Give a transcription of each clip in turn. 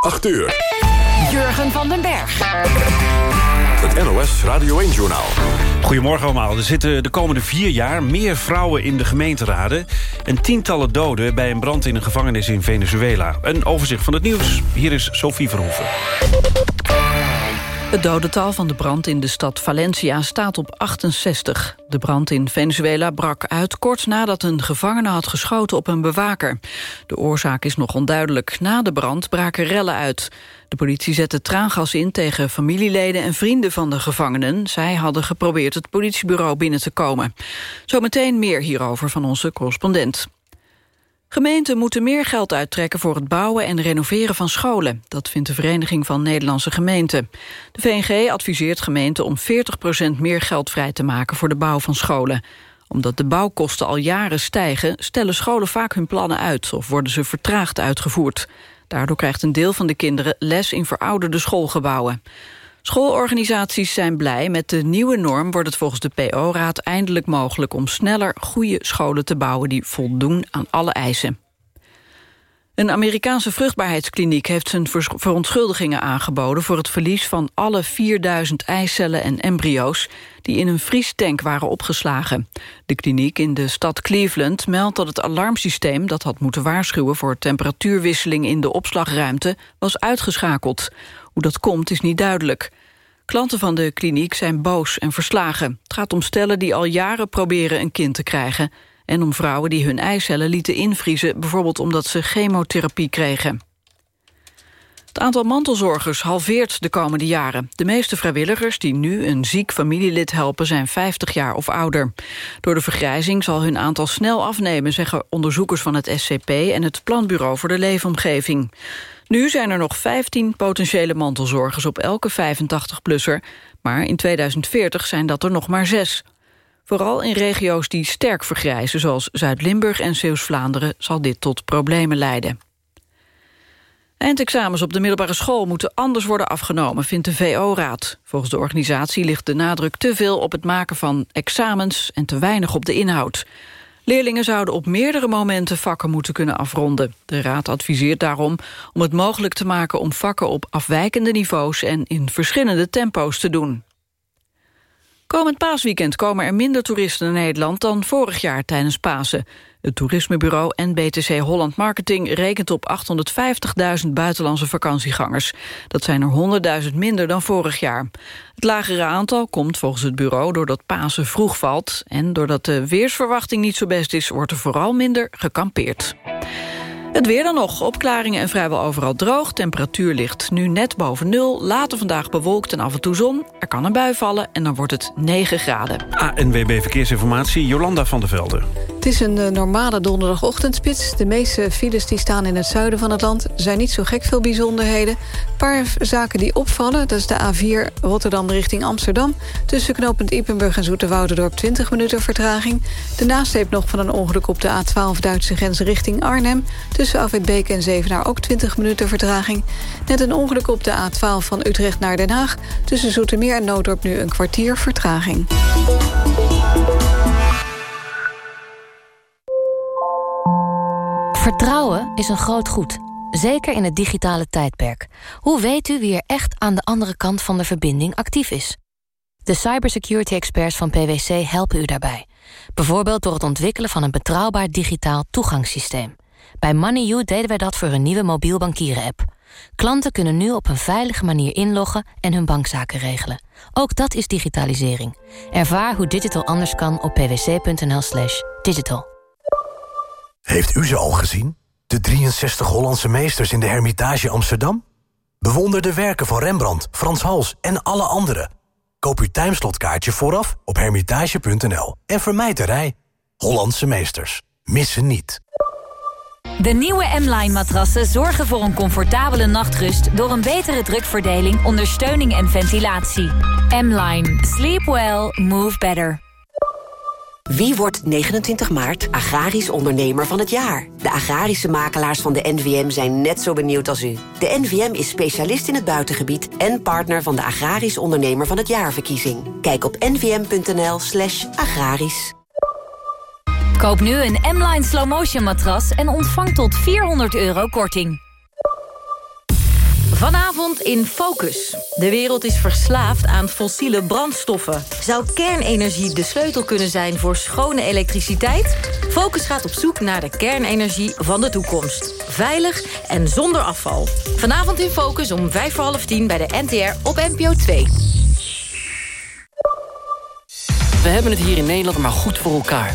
8 uur. Jurgen van den Berg. Het NOS Radio 1-journaal. Goedemorgen allemaal. Er zitten de komende vier jaar meer vrouwen in de gemeenteraden... en tientallen doden bij een brand in een gevangenis in Venezuela. Een overzicht van het nieuws. Hier is Sophie Verhoeven. Het dodental van de brand in de stad Valencia staat op 68. De brand in Venezuela brak uit kort nadat een gevangene had geschoten op een bewaker. De oorzaak is nog onduidelijk. Na de brand braken rellen uit. De politie zette traangas in tegen familieleden en vrienden van de gevangenen. Zij hadden geprobeerd het politiebureau binnen te komen. Zometeen meer hierover van onze correspondent. Gemeenten moeten meer geld uittrekken voor het bouwen en renoveren van scholen. Dat vindt de Vereniging van Nederlandse Gemeenten. De VNG adviseert gemeenten om 40% meer geld vrij te maken voor de bouw van scholen. Omdat de bouwkosten al jaren stijgen, stellen scholen vaak hun plannen uit... of worden ze vertraagd uitgevoerd. Daardoor krijgt een deel van de kinderen les in verouderde schoolgebouwen. Schoolorganisaties zijn blij. Met de nieuwe norm wordt het volgens de PO-raad eindelijk mogelijk... om sneller goede scholen te bouwen die voldoen aan alle eisen. Een Amerikaanse vruchtbaarheidskliniek heeft zijn verontschuldigingen aangeboden... voor het verlies van alle 4000 eicellen en embryo's... die in een vriestank waren opgeslagen. De kliniek in de stad Cleveland meldt dat het alarmsysteem... dat had moeten waarschuwen voor temperatuurwisseling in de opslagruimte... was uitgeschakeld. Hoe dat komt is niet duidelijk. Klanten van de kliniek zijn boos en verslagen. Het gaat om stellen die al jaren proberen een kind te krijgen... en om vrouwen die hun eicellen lieten invriezen... bijvoorbeeld omdat ze chemotherapie kregen. Het aantal mantelzorgers halveert de komende jaren. De meeste vrijwilligers die nu een ziek familielid helpen... zijn 50 jaar of ouder. Door de vergrijzing zal hun aantal snel afnemen... zeggen onderzoekers van het SCP en het Planbureau voor de Leefomgeving. Nu zijn er nog 15 potentiële mantelzorgers op elke 85-plusser... maar in 2040 zijn dat er nog maar zes. Vooral in regio's die sterk vergrijzen, zoals Zuid-Limburg en Zeeuws-Vlaanderen... zal dit tot problemen leiden. Eindexamens op de middelbare school moeten anders worden afgenomen, vindt de VO-raad. Volgens de organisatie ligt de nadruk te veel op het maken van examens en te weinig op de inhoud. Leerlingen zouden op meerdere momenten vakken moeten kunnen afronden. De Raad adviseert daarom om het mogelijk te maken om vakken op afwijkende niveaus en in verschillende tempo's te doen. Komend paasweekend komen er minder toeristen naar Nederland dan vorig jaar tijdens Pasen. Het toerismebureau NBTC Holland Marketing rekent op 850.000 buitenlandse vakantiegangers. Dat zijn er 100.000 minder dan vorig jaar. Het lagere aantal komt volgens het bureau doordat Pasen vroeg valt... en doordat de weersverwachting niet zo best is, wordt er vooral minder gekampeerd. Het weer dan nog. Opklaringen en vrijwel overal droog. Temperatuur ligt nu net boven nul. Later vandaag bewolkt en af en toe zon. Er kan een bui vallen en dan wordt het 9 graden. ANWB Verkeersinformatie, Jolanda van der Velde. Het is een eh, normale donderdagochtendspits. De meeste files die staan in het zuiden van het land... zijn niet zo gek veel bijzonderheden. Een paar zaken die opvallen. Dat is de A4 Rotterdam richting Amsterdam. Tussen knooppunt Ippenburg en Zoeterwouderdorp 20 minuten vertraging. De nasleep nog van een ongeluk op de A12 Duitse grens richting Arnhem. Tussen Afwitbeek en Zevenaar ook 20 minuten vertraging. Net een ongeluk op de A12 van Utrecht naar Den Haag. Tussen Zoetermeer en Noodorp nu een kwartier vertraging. Vertrouwen is een groot goed, zeker in het digitale tijdperk. Hoe weet u wie er echt aan de andere kant van de verbinding actief is? De cybersecurity experts van PwC helpen u daarbij. Bijvoorbeeld door het ontwikkelen van een betrouwbaar digitaal toegangssysteem. Bij MoneyU deden wij dat voor een nieuwe mobiel bankieren-app. Klanten kunnen nu op een veilige manier inloggen en hun bankzaken regelen. Ook dat is digitalisering. Ervaar hoe digital anders kan op pwc.nl slash digital. Heeft u ze al gezien? De 63 Hollandse meesters in de Hermitage Amsterdam? Bewonder de werken van Rembrandt, Frans Hals en alle anderen. Koop uw timeslotkaartje vooraf op hermitage.nl en vermijd de rij. Hollandse meesters. Missen niet. De nieuwe M-Line matrassen zorgen voor een comfortabele nachtrust... door een betere drukverdeling, ondersteuning en ventilatie. M-Line. Sleep well. Move better. Wie wordt 29 maart agrarisch ondernemer van het jaar? De agrarische makelaars van de NVM zijn net zo benieuwd als u. De NVM is specialist in het buitengebied en partner van de agrarisch ondernemer van het jaarverkiezing. Kijk op nvm.nl slash agrarisch. Koop nu een M-Line Slow Motion matras en ontvang tot 400 euro korting. Vanavond in Focus. De wereld is verslaafd aan fossiele brandstoffen. Zou kernenergie de sleutel kunnen zijn voor schone elektriciteit? Focus gaat op zoek naar de kernenergie van de toekomst. Veilig en zonder afval. Vanavond in Focus om vijf voor half tien bij de NTR op NPO 2. We hebben het hier in Nederland maar goed voor elkaar.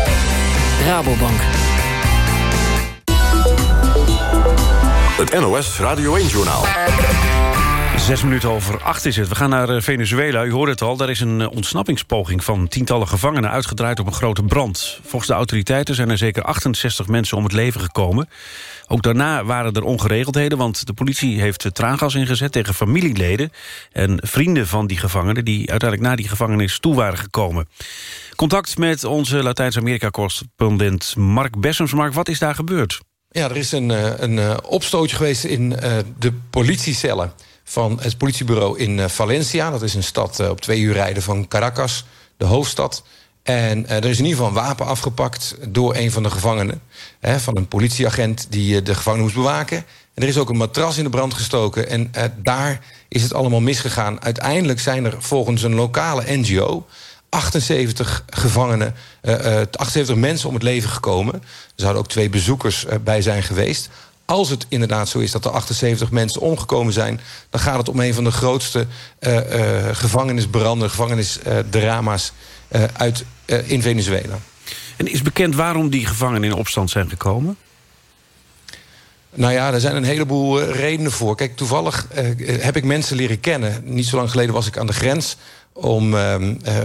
Rabobank. Het NOS Radio 1-journaal. Zes minuten over acht is het. We gaan naar eh, Venezuela. U hoorde het al, daar is een eh, ontsnappingspoging van tientallen gevangenen uitgedraaid op een grote brand. Volgens de autoriteiten zijn er zeker 68 mensen om het leven gekomen. Ook daarna waren er ongeregeldheden, want de politie heeft traangas ingezet tegen familieleden en vrienden van die gevangenen die uiteindelijk naar die gevangenis toe waren gekomen. Contact met onze Latijns-Amerika-correspondent Mark Bessems. Mark, wat is daar gebeurd? Ja, er is een, eh, een eh, opstootje geweest in eh, de politiecellen van het politiebureau in Valencia. Dat is een stad op twee uur rijden van Caracas, de hoofdstad. En er is in ieder geval een wapen afgepakt door een van de gevangenen. Hè, van een politieagent die de gevangenen moest bewaken. En er is ook een matras in de brand gestoken. En daar is het allemaal misgegaan. Uiteindelijk zijn er volgens een lokale NGO 78 gevangenen, uh, uh, 78 mensen om het leven gekomen. Er zouden ook twee bezoekers uh, bij zijn geweest. Als het inderdaad zo is dat er 78 mensen omgekomen zijn... dan gaat het om een van de grootste uh, gevangenisbranden, gevangenisdrama's uit, in Venezuela. En is bekend waarom die gevangenen in opstand zijn gekomen? Nou ja, er zijn een heleboel redenen voor. Kijk, toevallig heb ik mensen leren kennen. Niet zo lang geleden was ik aan de grens om uh,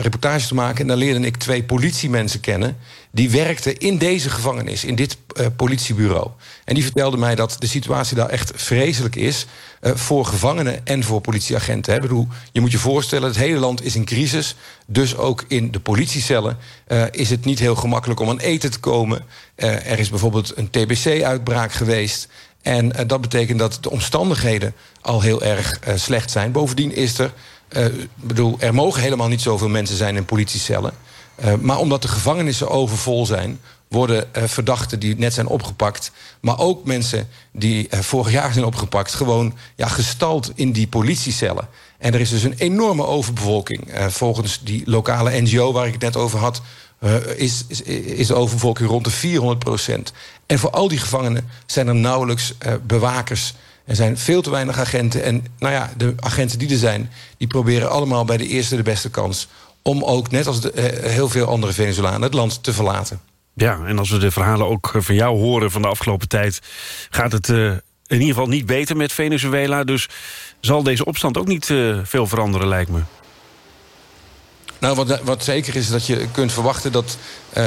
reportage te maken. En dan leerde ik twee politiemensen kennen... die werkten in deze gevangenis, in dit uh, politiebureau. En die vertelden mij dat de situatie daar echt vreselijk is... Uh, voor gevangenen en voor politieagenten. Hè. Bedoel, je moet je voorstellen, het hele land is in crisis. Dus ook in de politiecellen is het niet heel gemakkelijk om aan eten te komen. er is bijvoorbeeld een TBC-uitbraak geweest... En dat betekent dat de omstandigheden al heel erg slecht zijn. Bovendien is er uh, bedoel, er mogen helemaal niet zoveel mensen zijn in politiecellen. Uh, maar omdat de gevangenissen overvol zijn... worden uh, verdachten die net zijn opgepakt... maar ook mensen die vorig jaar zijn opgepakt... gewoon ja, gestald in die politiecellen. En er is dus een enorme overbevolking. volgens die lokale NGO waar ik het net over had... is, is, is de overbevolking rond de 400 procent. En voor al die gevangenen zijn er nauwelijks bewakers er zijn veel te weinig agenten. En nou ja, de agenten die er zijn... die proberen allemaal bij de eerste de beste kans... om ook, net als de, eh, heel veel andere Venezolanen... het land te verlaten. Ja, en als we de verhalen ook van jou horen van de afgelopen tijd... gaat het uh, in ieder geval niet beter met Venezuela. Dus zal deze opstand ook niet uh, veel veranderen, lijkt me. Nou, wat, wat zeker is dat je kunt verwachten dat uh,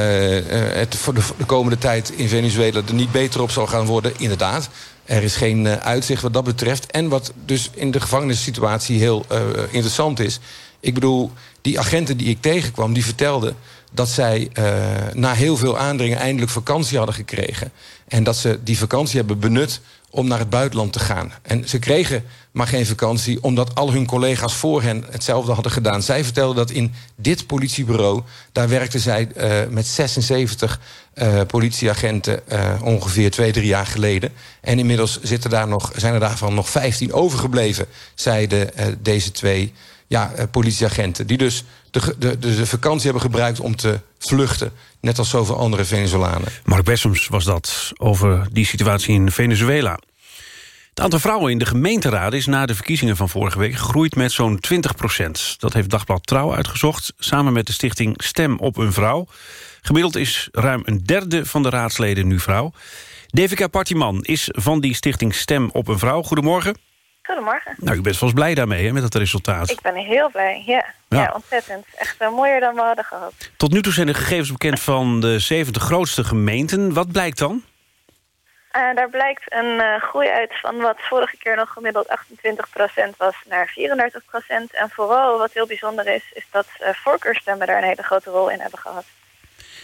het voor de, de, komende tijd in Venezuela er niet beter op zal gaan worden. Inderdaad, er is geen uh, uitzicht wat dat betreft. En wat dus in de gevangenissituatie heel uh, interessant is... ik bedoel, die agenten die ik tegenkwam, die vertelden dat zij uh, na heel veel aandringen eindelijk vakantie hadden gekregen. En dat ze die vakantie hebben benut om naar het buitenland te gaan. En ze kregen maar geen vakantie... omdat al hun collega's voor hen hetzelfde hadden gedaan. Zij vertelden dat in dit politiebureau... daar werkten zij uh, met 76 uh, politieagenten... Uh, ongeveer twee, drie jaar geleden. En inmiddels zitten daar nog, zijn er daarvan nog 15 overgebleven... zeiden deze twee ja, politieagenten. Die dus de, de, de, vakantie hebben gebruikt om te vluchten. Net als zoveel andere Venezolanen. Mark Bessems was dat over die situatie in Venezuela. Het aantal vrouwen in de gemeenteraad is na de verkiezingen van vorige week gegroeid met zo'n 20 procent. Dat heeft Dagblad Trouw uitgezocht, samen met de stichting Stem op een Vrouw. Gemiddeld is ruim een derde van de raadsleden nu vrouw. Devika Partiman is van die stichting Stem op een Vrouw. Goedemorgen. Goedemorgen. Nou, u bent vast blij daarmee, hè, met het resultaat. Ik ben heel blij, ja. Ja, ontzettend. Echt uh, mooier dan we hadden gehad. Tot nu toe zijn de gegevens bekend van de 70 grootste gemeenten. Wat blijkt dan? Uh, daar blijkt een uh, groei uit van wat vorige keer nog gemiddeld 28% was naar 34%. En vooral wat heel bijzonder is, is dat uh, voorkeurstemmen daar een hele grote rol in hebben gehad.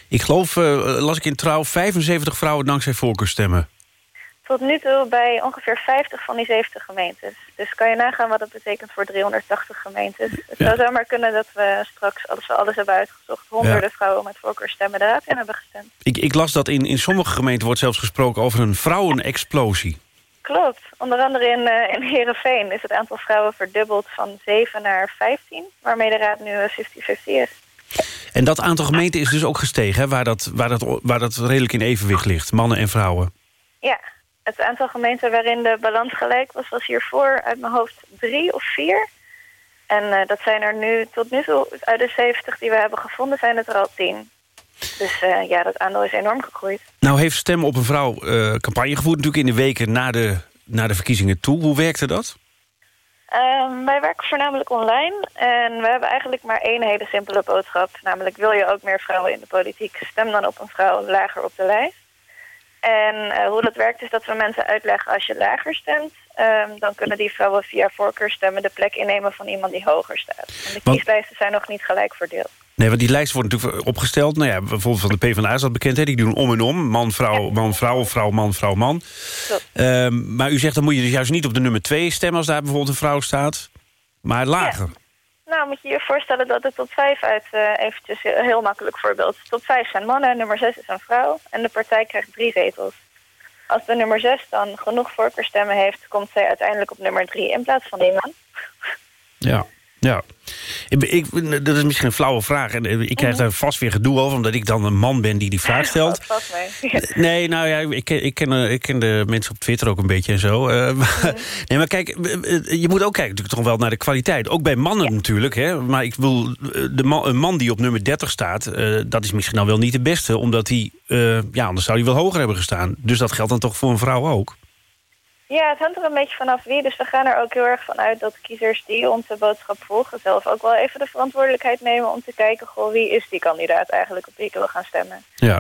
Ik geloof, las ik in trouw, 75 vrouwen dankzij voorkeurstemmen. Tot nu toe bij ongeveer 50 van die 70 gemeentes. Dus kan je nagaan wat dat betekent voor 380 gemeentes. Het ja. zou zomaar kunnen dat we straks, als we alles hebben uitgezocht... honderden ja. vrouwen met voorkeurstemmen de raad in hebben gestemd. Ik, ik las dat in, in sommige gemeenten wordt zelfs gesproken over een vrouwenexplosie. Klopt. Onder andere in, uh, in Heerenveen is het aantal vrouwen verdubbeld van 7 naar 15... waarmee de raad nu 50-50 is. En dat aantal gemeenten is dus ook gestegen, hè, waar, dat, waar, dat, waar dat redelijk in evenwicht ligt, mannen en vrouwen. Ja, het aantal gemeenten waarin de balans gelijk was... was hiervoor uit mijn hoofd drie of vier. En uh, dat zijn er nu tot nu toe, uit de 70 die we hebben gevonden... zijn het er al tien. Dus uh, ja, dat aandeel is enorm gegroeid. Nou heeft Stem op een Vrouw uh, campagne gevoerd... natuurlijk in de weken na de, na de verkiezingen toe. Hoe werkte dat? Um, wij werken voornamelijk online. En we hebben eigenlijk maar één hele simpele boodschap. Namelijk, wil je ook meer vrouwen in de politiek? Stem dan op een vrouw lager op de lijst. En uh, hoe dat werkt is dat we mensen uitleggen als je lager stemt... Um, dan kunnen die vrouwen via voorkeurstemmen de plek innemen van iemand die hoger staat. En de kieslijsten zijn nog niet gelijk verdeeld. Nee, want die lijst wordt natuurlijk opgesteld. Nou ja, bijvoorbeeld van de PvdA is dat bekend. Hè? Die doen om en om. Man, vrouw, man, vrouw, vrouw, man, vrouw, man. Um, maar u zegt dan moet je dus juist niet op de nummer 2 stemmen... als daar bijvoorbeeld een vrouw staat, maar lager. Ja. Nou, moet je je voorstellen dat de top 5 uit, uh, eventjes een heel makkelijk voorbeeld. Top 5 zijn mannen, nummer 6 is een vrouw en de partij krijgt drie zetels. Als de nummer 6 dan genoeg voorkeurstemmen heeft, komt zij uiteindelijk op nummer 3 in plaats van die man. Ja, ja. Ik, ik, dat is misschien een flauwe vraag. En ik krijg daar vast weer gedoe over... omdat ik dan een man ben die die vraag stelt. vast mee. Nee, nou ja, ik, ik, ken, ik ken de mensen op Twitter ook een beetje en zo. Uh, maar, nee, maar kijk, je moet ook kijken natuurlijk toch wel naar de kwaliteit. Ook bij mannen ja. natuurlijk. Hè? Maar ik wil, de man, een man die op nummer 30 staat... Uh, dat is misschien dan wel niet de beste. Omdat hij, uh, ja, anders zou hij wel hoger hebben gestaan. Dus dat geldt dan toch voor een vrouw ook? Ja, het hangt er een beetje vanaf wie. Dus we gaan er ook heel erg van uit dat kiezers die onze boodschap volgen... zelf ook wel even de verantwoordelijkheid nemen om te kijken... Goh, wie is die kandidaat eigenlijk op wie ik wil gaan stemmen. Ja,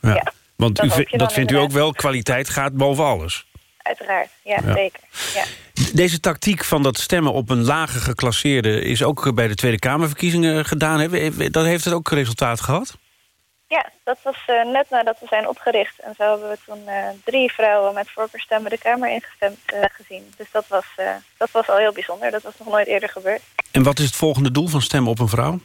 ja. ja want dat, u, dat vindt u ook wel, kwaliteit gaat boven alles. Uiteraard, ja, ja. zeker. Ja. Deze tactiek van dat stemmen op een lage geclasseerde... is ook bij de Tweede Kamerverkiezingen gedaan. Dat heeft het ook resultaat gehad? Ja, dat was uh, net nadat we zijn opgericht. En zo hebben we toen uh, drie vrouwen met voorkeurstemmen de Kamer ingestemd uh, gezien. Dus dat was, dat was al heel bijzonder. Dat was nog nooit eerder gebeurd. En wat is het volgende doel van stemmen op een vrouw?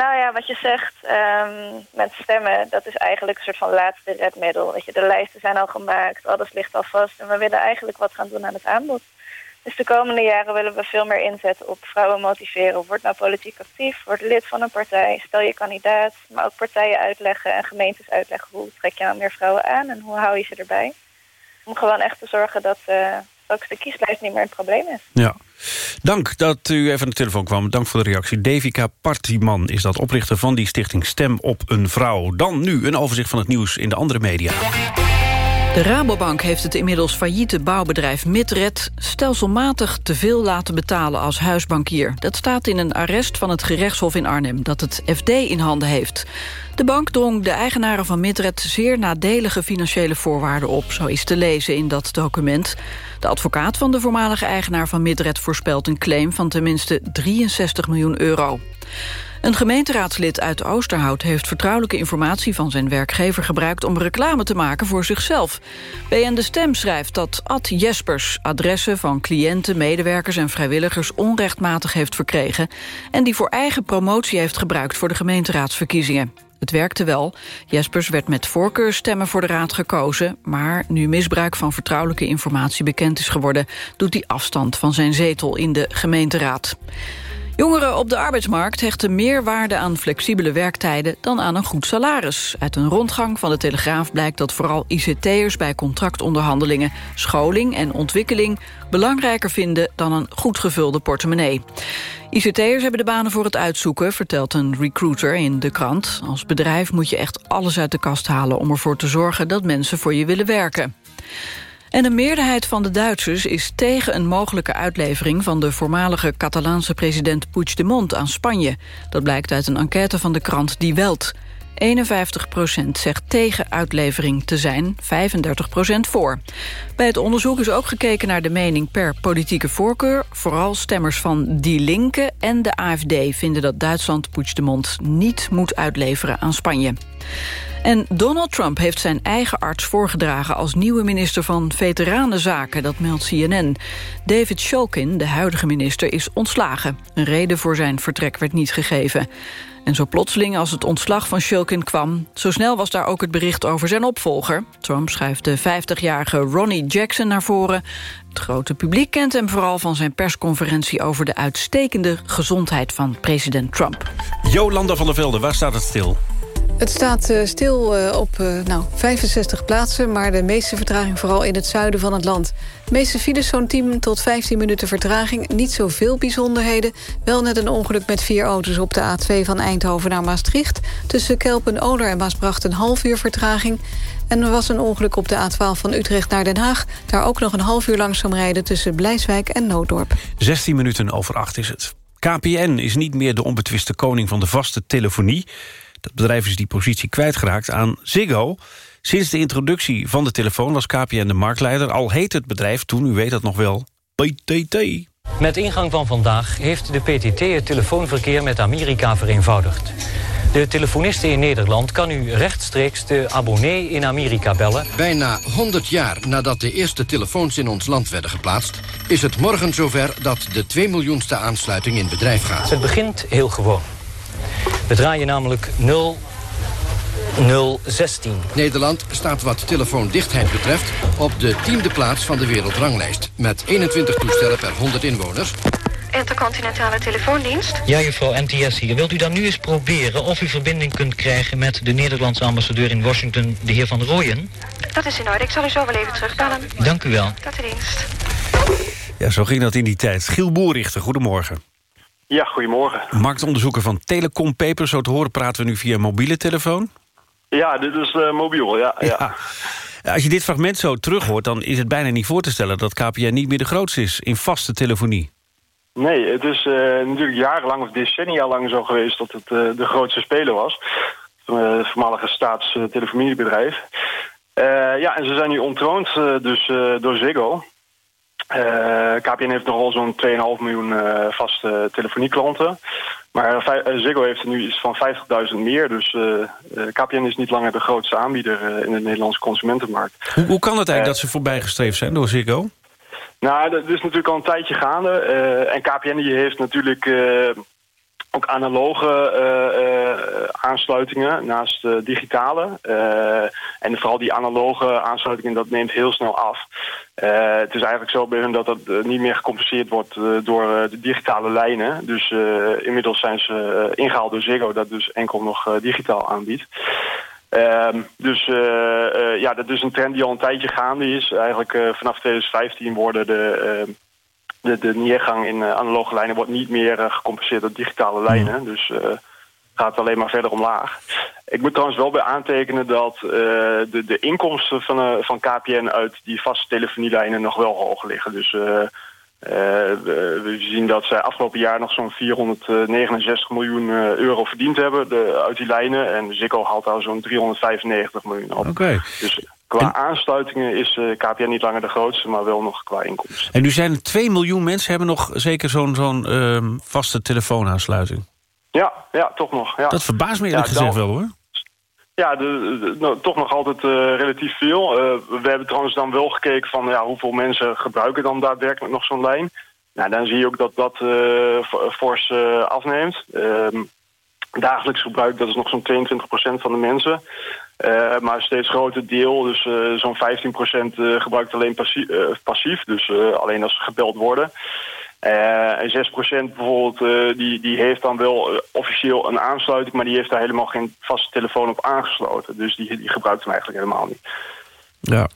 nou ja, wat je zegt um, met stemmen, dat is eigenlijk een soort van laatste redmiddel. Weet je, de lijsten zijn al gemaakt, alles ligt al vast. En we willen eigenlijk wat gaan doen aan het aanbod. Dus de komende jaren willen we veel meer inzetten op vrouwen motiveren. Word nou politiek actief, word lid van een partij, stel je kandidaat. Maar ook partijen uitleggen en gemeentes uitleggen hoe trek je nou meer vrouwen aan en hoe hou je ze erbij. Om gewoon echt te zorgen dat uh, straks de kieslijst niet meer een probleem is. Ja. Dank dat u even aan de telefoon kwam. Dank voor de reactie. Devika Partiman is dat oprichter van die stichting Stem op een Vrouw. Dan nu een overzicht van het nieuws in de andere media. De Rabobank heeft het inmiddels failliete bouwbedrijf Midred... stelselmatig te veel laten betalen als huisbankier. Dat staat in een arrest van het gerechtshof in Arnhem... dat het FD in handen heeft. De bank drong de eigenaren van Midred zeer nadelige financiële voorwaarden op. Zo is te lezen in dat document. De advocaat van de voormalige eigenaar van Midred voorspelt een claim... van tenminste 63 miljoen euro. Een gemeenteraadslid uit Oosterhout heeft vertrouwelijke informatie van zijn werkgever gebruikt om reclame te maken voor zichzelf. BN De Stem schrijft dat Ad Jespers adressen van cliënten, medewerkers en vrijwilligers onrechtmatig heeft verkregen en die voor eigen promotie heeft gebruikt voor de gemeenteraadsverkiezingen. Het werkte wel. Jespers werd met voorkeurstemmen voor de raad gekozen... maar nu misbruik van vertrouwelijke informatie bekend is geworden... doet hij afstand van zijn zetel in de gemeenteraad. Jongeren op de arbeidsmarkt hechten meer waarde aan flexibele werktijden dan aan een goed salaris. Uit een rondgang van de Telegraaf blijkt dat vooral ICT'ers bij contractonderhandelingen scholing en ontwikkeling belangrijker vinden dan een goed gevulde portemonnee. ICT'ers hebben de banen voor het uitzoeken, vertelt een recruiter in de krant. Als bedrijf moet je echt alles uit de kast halen om ervoor te zorgen dat mensen voor je willen werken. En een meerderheid van de Duitsers is tegen een mogelijke uitlevering... van de voormalige Catalaanse president Puigdemont aan Spanje. Dat blijkt uit een enquête van de krant Die Welt. 51% zegt tegen uitlevering te zijn, 35% voor. Bij het onderzoek is ook gekeken naar de mening per politieke voorkeur. Vooral stemmers van Die Linke en de AFD vinden dat Duitsland Puigdemont niet moet uitleveren aan Spanje. En Donald Trump heeft zijn eigen arts voorgedragen... als nieuwe minister van Veteranenzaken, dat meldt CNN. David Shulkin, de huidige minister, is ontslagen. Een reden voor zijn vertrek werd niet gegeven. En zo plotseling als het ontslag van Shulkin kwam... zo snel was daar ook het bericht over zijn opvolger. Trump schuift de 50-jarige Ronnie Jackson naar voren. Het grote publiek kent hem vooral van zijn persconferentie... over de uitstekende gezondheid van president Trump. Jolanda van der Velde, waar staat het stil? Het staat uh, stil uh, op uh, nou, 65 plaatsen... maar de meeste vertraging vooral in het zuiden van het land. De meeste files zo'n 10 tot 15 minuten vertraging. Niet zoveel bijzonderheden. Wel net een ongeluk met vier auto's op de A2 van Eindhoven naar Maastricht. Tussen Kelpen-Oler en Maasbracht een half uur vertraging. En er was een ongeluk op de A12 van Utrecht naar Den Haag. Daar ook nog een half uur langzaam rijden tussen Blijswijk en Nooddorp. 16 minuten over 8 is het. KPN is niet meer de onbetwiste koning van de vaste telefonie... Het bedrijf is die positie kwijtgeraakt aan Ziggo. Sinds de introductie van de telefoon was KPN de marktleider... al heet het bedrijf toen, u weet dat nog wel, PTT. Met ingang van vandaag heeft de PTT het telefoonverkeer met Amerika vereenvoudigd. De telefoniste in Nederland kan nu rechtstreeks de abonnee in Amerika bellen. Bijna 100 jaar nadat de eerste telefoons in ons land werden geplaatst... is het morgen zover dat de 2 miljoenste aansluiting in bedrijf gaat. Het begint heel gewoon. We draaien namelijk 0016. Nederland staat wat telefoondichtheid betreft op de tiende plaats van de wereldranglijst. Met 21 toestellen per 100 inwoners. Intercontinentale telefoondienst? Ja, juffrouw NTS hier. Wilt u dan nu eens proberen of u verbinding kunt krijgen... met de Nederlandse ambassadeur in Washington, de heer Van Rooyen? Dat is in orde. Ik zal u zo wel even terugbellen. Dank u wel. Tot de dienst. Ja, zo ging dat in die tijd. Giel Boerichter, goedemorgen. Ja, goedemorgen. Marktonderzoeker van Telecom Paper. Zo te horen praten we nu via mobiele telefoon. Ja, dit is uh, mobiel, ja, ja. ja. Als je dit fragment zo terug hoort, dan is het bijna niet voor te stellen... dat KPN niet meer de grootste is in vaste telefonie. Nee, het is uh, natuurlijk jarenlang of decennia lang zo geweest... dat het uh, de grootste speler was. Het voormalige staatstelefooniebedrijf. ja, en ze zijn nu ontroond dus, door Ziggo... Uh, KPN heeft nogal zo'n 2,5 miljoen uh, vaste telefonieklanten. Maar uh, Ziggo heeft er nu iets van 50.000 meer. Dus KPN is niet langer de grootste aanbieder in de Nederlandse consumentenmarkt. Hoe, hoe kan het eigenlijk dat ze voorbijgestreefd zijn door Ziggo? Nou, dat is natuurlijk al een tijdje gaande. en KPN die heeft natuurlijk ook analoge uh, uh, aansluitingen naast uh, digitale. en vooral die analoge aansluitingen, dat neemt heel snel af. Het is eigenlijk zo bij hun dat dat niet meer gecompenseerd wordt door de digitale lijnen. Dus inmiddels zijn ze ingehaald door Ziggo, dat dus enkel nog digitaal aanbiedt. Ehm, dus ja, dat is een trend die al een tijdje gaande is. Eigenlijk vanaf 2015 worden de de, de neergang in analoge lijnen wordt niet meer gecompenseerd door digitale lijnen. Dus uh, gaat alleen maar verder omlaag. Ik moet trouwens wel bij aantekenen dat de, de inkomsten van, van KPN uit die vaste telefonielijnen nog wel hoog liggen. Dus we, we, zien dat zij afgelopen jaar nog zo'n 469 miljoen euro verdiend hebben de, uit die lijnen. En Ziggo haalt daar zo'n 395 miljoen op. Oké. Dus Qua aansluitingen is eh, KPN niet langer de grootste, maar wel nog qua inkomsten. En nu zijn er 2 miljoen mensen hebben nog zeker zo'n zo'n uh, vaste telefoonaansluiting. Ja, ja, toch nog. Ja. Dat verbaast me eerlijk ja, gezegd wel hoor. Ja, de, nou, toch nog altijd uh, relatief veel. Uh, we hebben trouwens dan wel gekeken van ja, hoeveel mensen gebruiken dan daadwerkelijk nog zo'n lijn. Nou, dan zie je ook dat dat fors afneemt. Ehm, dagelijks gebruik, dat is nog zo'n 22% van de mensen. Maar een steeds groter deel, dus zo'n 15% uh, gebruikt alleen passief, passief dus alleen als ze gebeld worden. En 6% bijvoorbeeld, die, die heeft dan wel officieel een aansluiting, maar die heeft daar helemaal geen vaste telefoon op aangesloten. Dus die, die gebruikt hem eigenlijk helemaal niet. Ja,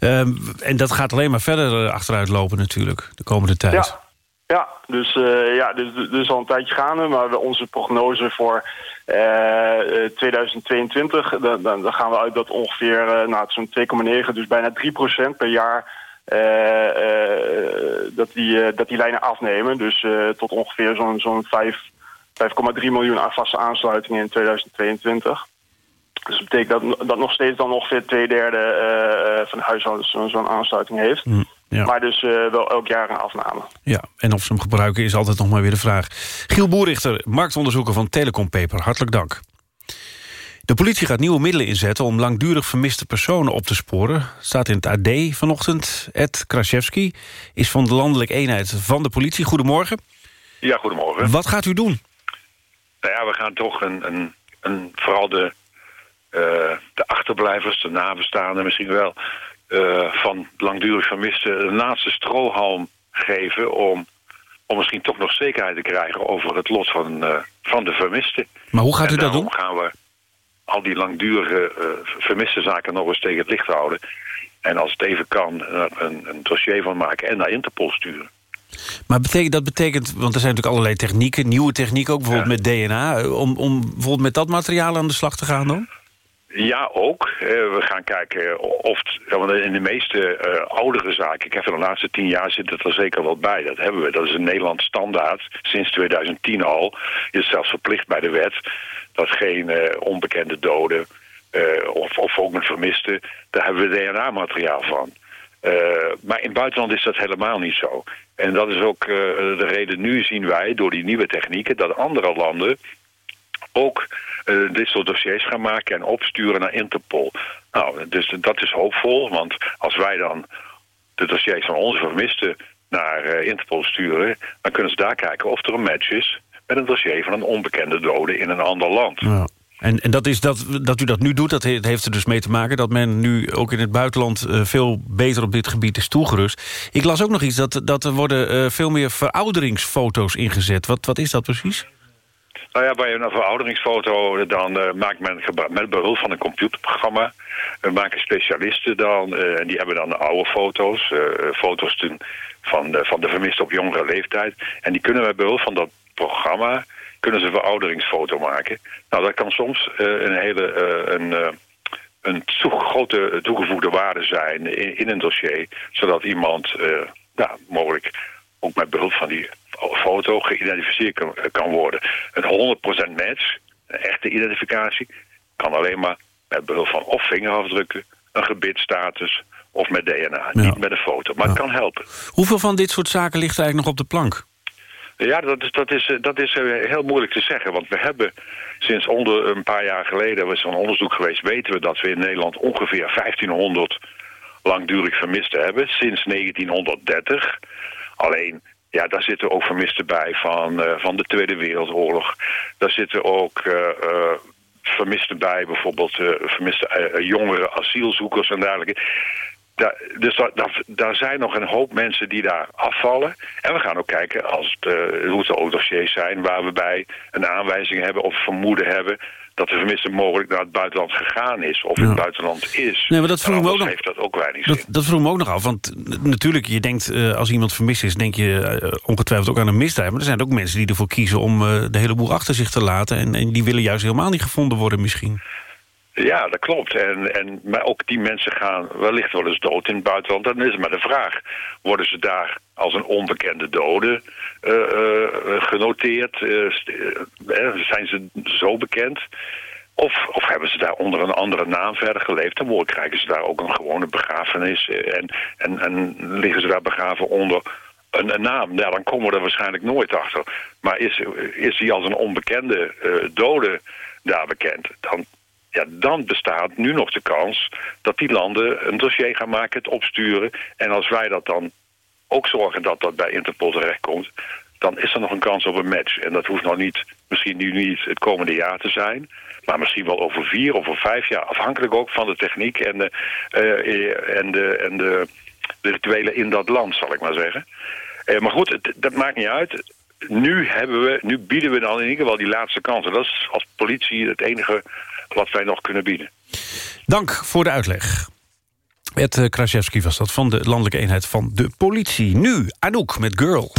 um, en dat gaat alleen maar verder achteruit lopen natuurlijk, de komende tijd. Ja. Ja, dus, uh, ja, dus, dus al een tijdje gaande. Maar onze prognose voor uh, 2022... Dan, dan, gaan we uit dat ongeveer uh, nou, zo'n 2,9, dus bijna 3% per jaar... Uh, dat, die, dat die lijnen afnemen. Dus tot ongeveer zo'n zo'n 5,3 miljoen vaste aansluitingen in 2022. Dus dat betekent dat, dat nog steeds dan ongeveer twee derde eh, eh, van de huishoudens zo'n zo'n aansluiting heeft. Mm, ja. Maar dus eh, wel elk jaar een afname. Ja, en of ze hem gebruiken is altijd nog maar weer de vraag. Giel Boerichter, marktonderzoeker van Telecom Paper. Hartelijk dank. De politie gaat nieuwe middelen inzetten om langdurig vermiste personen op te sporen. Staat in het AD vanochtend. Ed Kraszewski is van de landelijke eenheid van de politie. Goedemorgen. Ja, goedemorgen. Wat gaat u doen? Nou ja, we gaan toch een, een, een vooral de, eh, de achterblijvers, de nabestaanden misschien wel... eh, van langdurig vermisten de laatste strohalm geven... om, om misschien toch nog zekerheid te krijgen over het lot van, eh, van de vermisten. Maar hoe gaat u dat doen? gaan we al die langdurige eh, vermiste zaken nog eens tegen het licht houden. En als het even kan, er een, een dossier van maken en naar Interpol sturen. Maar betekent, dat betekent, want er zijn natuurlijk allerlei technieken... nieuwe technieken, ook bijvoorbeeld met DNA... eh, om, om bijvoorbeeld met dat materiaal aan de slag te gaan dan? Ja, ook. Eh, we gaan kijken of... want in de meeste eh, oudere zaken... ik heb er de laatste tien jaar zit het er zeker wel bij. Dat hebben we. Dat is een Nederlands standaard. Sinds 2010 al. Is zelfs verplicht bij de wet... dat geen eh, onbekende doden... eh, of, of ook een vermiste... daar hebben we DNA-materiaal van. Eh, maar in het buitenland is dat helemaal niet zo. En dat is ook de reden nu zien wij... door die nieuwe technieken... dat andere landen ook dit soort dossiers gaan maken en opsturen naar Interpol. Nou, dus dat is hoopvol, want als wij dan de dossiers van onze vermisten naar Interpol sturen, dan kunnen ze daar kijken of er een match is met een dossier van een onbekende dode in een ander land. Ja. En, en dat, is dat, dat u dat nu doet, dat he- heeft er dus mee te maken... dat men nu ook in het buitenland eh, veel beter op dit gebied is toegerust. Ik las ook nog iets, dat, dat er worden eh, veel meer verouderingsfoto's ingezet. Wat, wat is dat precies? Nou ja, bij een verouderingsfoto dan eh, maakt men met behulp van een computerprogramma. We maken specialisten dan, en die hebben dan de oude foto's, foto's toen van, de, van de vermiste op jongere leeftijd. En die kunnen met behulp van dat programma, kunnen ze een verouderingsfoto maken. Nou, dat kan soms eh, een hele, eh, een, eh, een toe- grote toegevoegde waarde zijn in, in een dossier, zodat iemand, nou, mogelijk ook met behulp van die foto geïdentificeerd kan, kan worden. Een 100% match, een echte identificatie, kan alleen maar met behulp van of vingerafdrukken, een gebitstatus of met DNA, niet met een foto. Maar het kan helpen. Hoeveel van dit soort zaken ligt eigenlijk nog op de plank? Ja, dat is, dat is, eh, dat is eh, heel moeilijk te zeggen. Want we hebben sinds onder een paar jaar geleden... er is een onderzoek geweest, weten we dat we in Nederland ongeveer 1500 langdurig vermisten hebben. Sinds 1930. Alleen, ja, daar zitten ook vermisten bij van, eh, van de Tweede Wereldoorlog. Daar zitten ook eh, vermisten bij, bijvoorbeeld vermiste jongere asielzoekers en dergelijke. Daar, dus daar, zijn nog een hoop mensen die daar afvallen. En we gaan ook kijken als het, hoe het ook dossiers zijn... waar we bij een aanwijzing hebben of vermoeden hebben... dat de vermiste mogelijk naar het buitenland gegaan is... of in het buitenland is. Nee, maar dat vroeg me ook nog- heeft dat ook weinig zin. Dat, dat vroeg me ook nog af, want natuurlijk, je denkt... eh, als iemand vermist is, denk je eh, ongetwijfeld ook aan een misdrijf. Maar er zijn ook mensen die ervoor kiezen om eh, de hele boel achter zich te laten... En, en die willen juist helemaal niet gevonden worden misschien. Ja, dat klopt. En, en, maar ook die mensen gaan wellicht wel eens dood in het buitenland. Dan is het maar de vraag, worden ze daar als een onbekende dode eh, eh, genoteerd? Eh, eh, zijn ze zo bekend? Of, of hebben ze daar onder een andere naam verder geleefd? Dan krijgen ze daar ook een gewone begrafenis. En, en, en liggen ze daar begraven onder een, naam? Ja, dan komen we er waarschijnlijk nooit achter. Maar is, is die als een onbekende eh, dode daar bekend? Dan, ja, dan bestaat nu nog de kans dat die landen een dossier gaan maken, het opsturen. En als wij dat dan ook zorgen dat dat bij Interpol terechtkomt... dan is er nog een kans op een match. En dat hoeft nog niet, misschien nu niet het komende jaar te zijn... maar misschien wel over vier of over vijf jaar. Afhankelijk ook van de techniek en de, eh, en de, en de, de rituelen in dat land, zal ik maar zeggen. Eh, maar goed, dat maakt niet uit. Nu, hebben we, nu bieden we dan in ieder geval die laatste kans. En dat is als politie het enige wat wij nog kunnen bieden. Dank voor de uitleg. Ed Kraszewski was dat van de landelijke eenheid van de politie. Nu Anouk met Girl.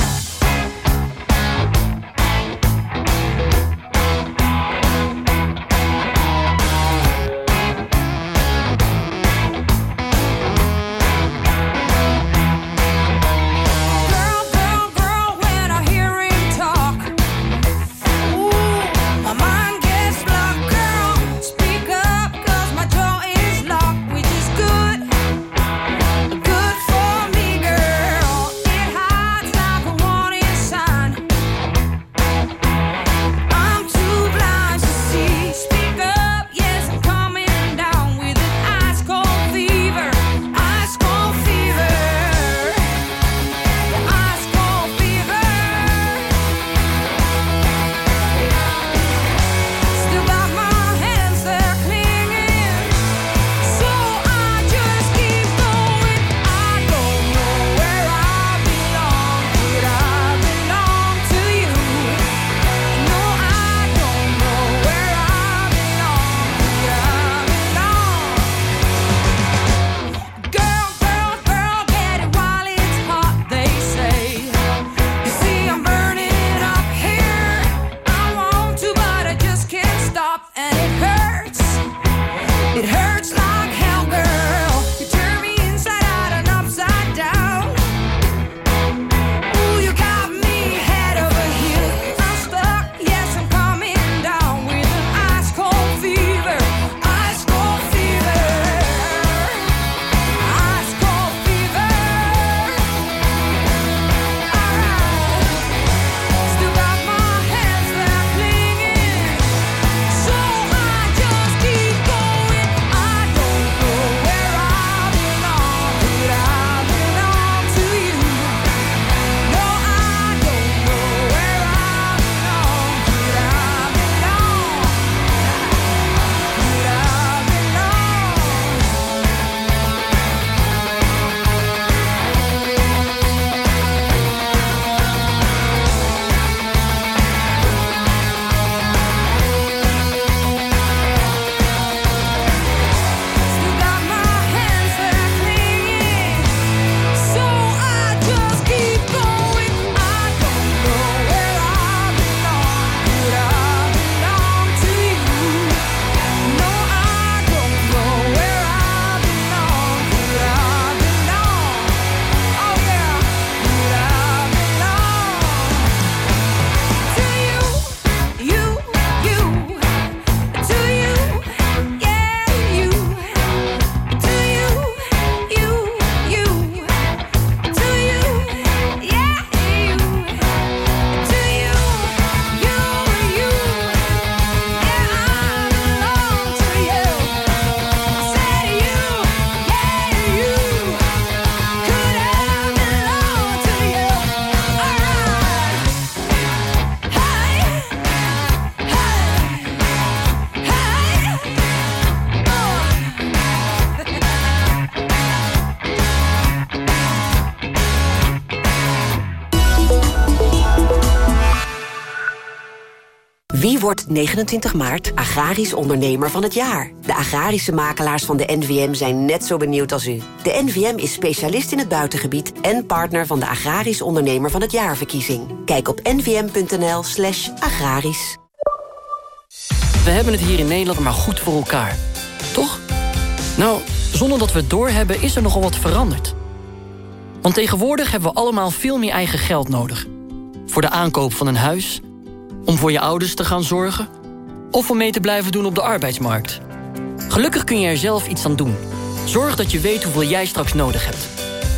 29 maart agrarisch ondernemer van het jaar? De agrarische makelaars van de NVM zijn net zo benieuwd als u. De NVM is specialist in het buitengebied en partner van de agrarisch ondernemer van het jaarverkiezing. Kijk op nvm.nl slash agrarisch. We hebben het hier in Nederland maar goed voor elkaar. Toch? Nou, zonder dat we het doorhebben is er nogal wat veranderd. Want tegenwoordig hebben we allemaal veel meer eigen geld nodig. Voor de aankoop van een huis, om voor je ouders te gaan zorgen... of om mee te blijven doen op de arbeidsmarkt. Gelukkig kun je er zelf iets aan doen. Zorg dat je weet hoeveel jij straks nodig hebt.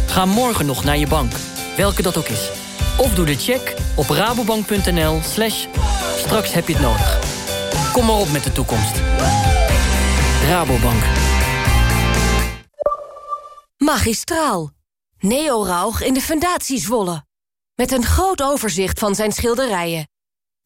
Ga morgen nog naar je bank, welke dat ook is. Of doe de check op rabobank.nl straks heb je het nodig. Kom maar op met de toekomst. Rabobank. Magistraal. Neo Rauch in de Fundatie Zwolle. Met een groot overzicht van zijn schilderijen.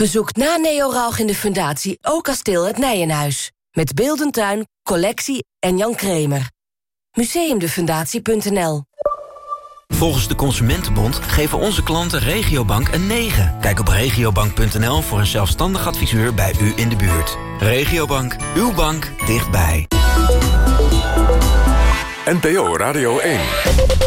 Bezoek na Neo Rauch in de Fundatie ook kasteel het Nijenhuis. Met Beeldentuin, collectie en Jan Kremer. Museumdefundatie.nl Volgens de Consumentenbond geven onze klanten Regiobank een 9. Kijk op regiobank.nl voor een zelfstandig adviseur bij u in de buurt. Regiobank, uw bank dichtbij. NPO Radio 1.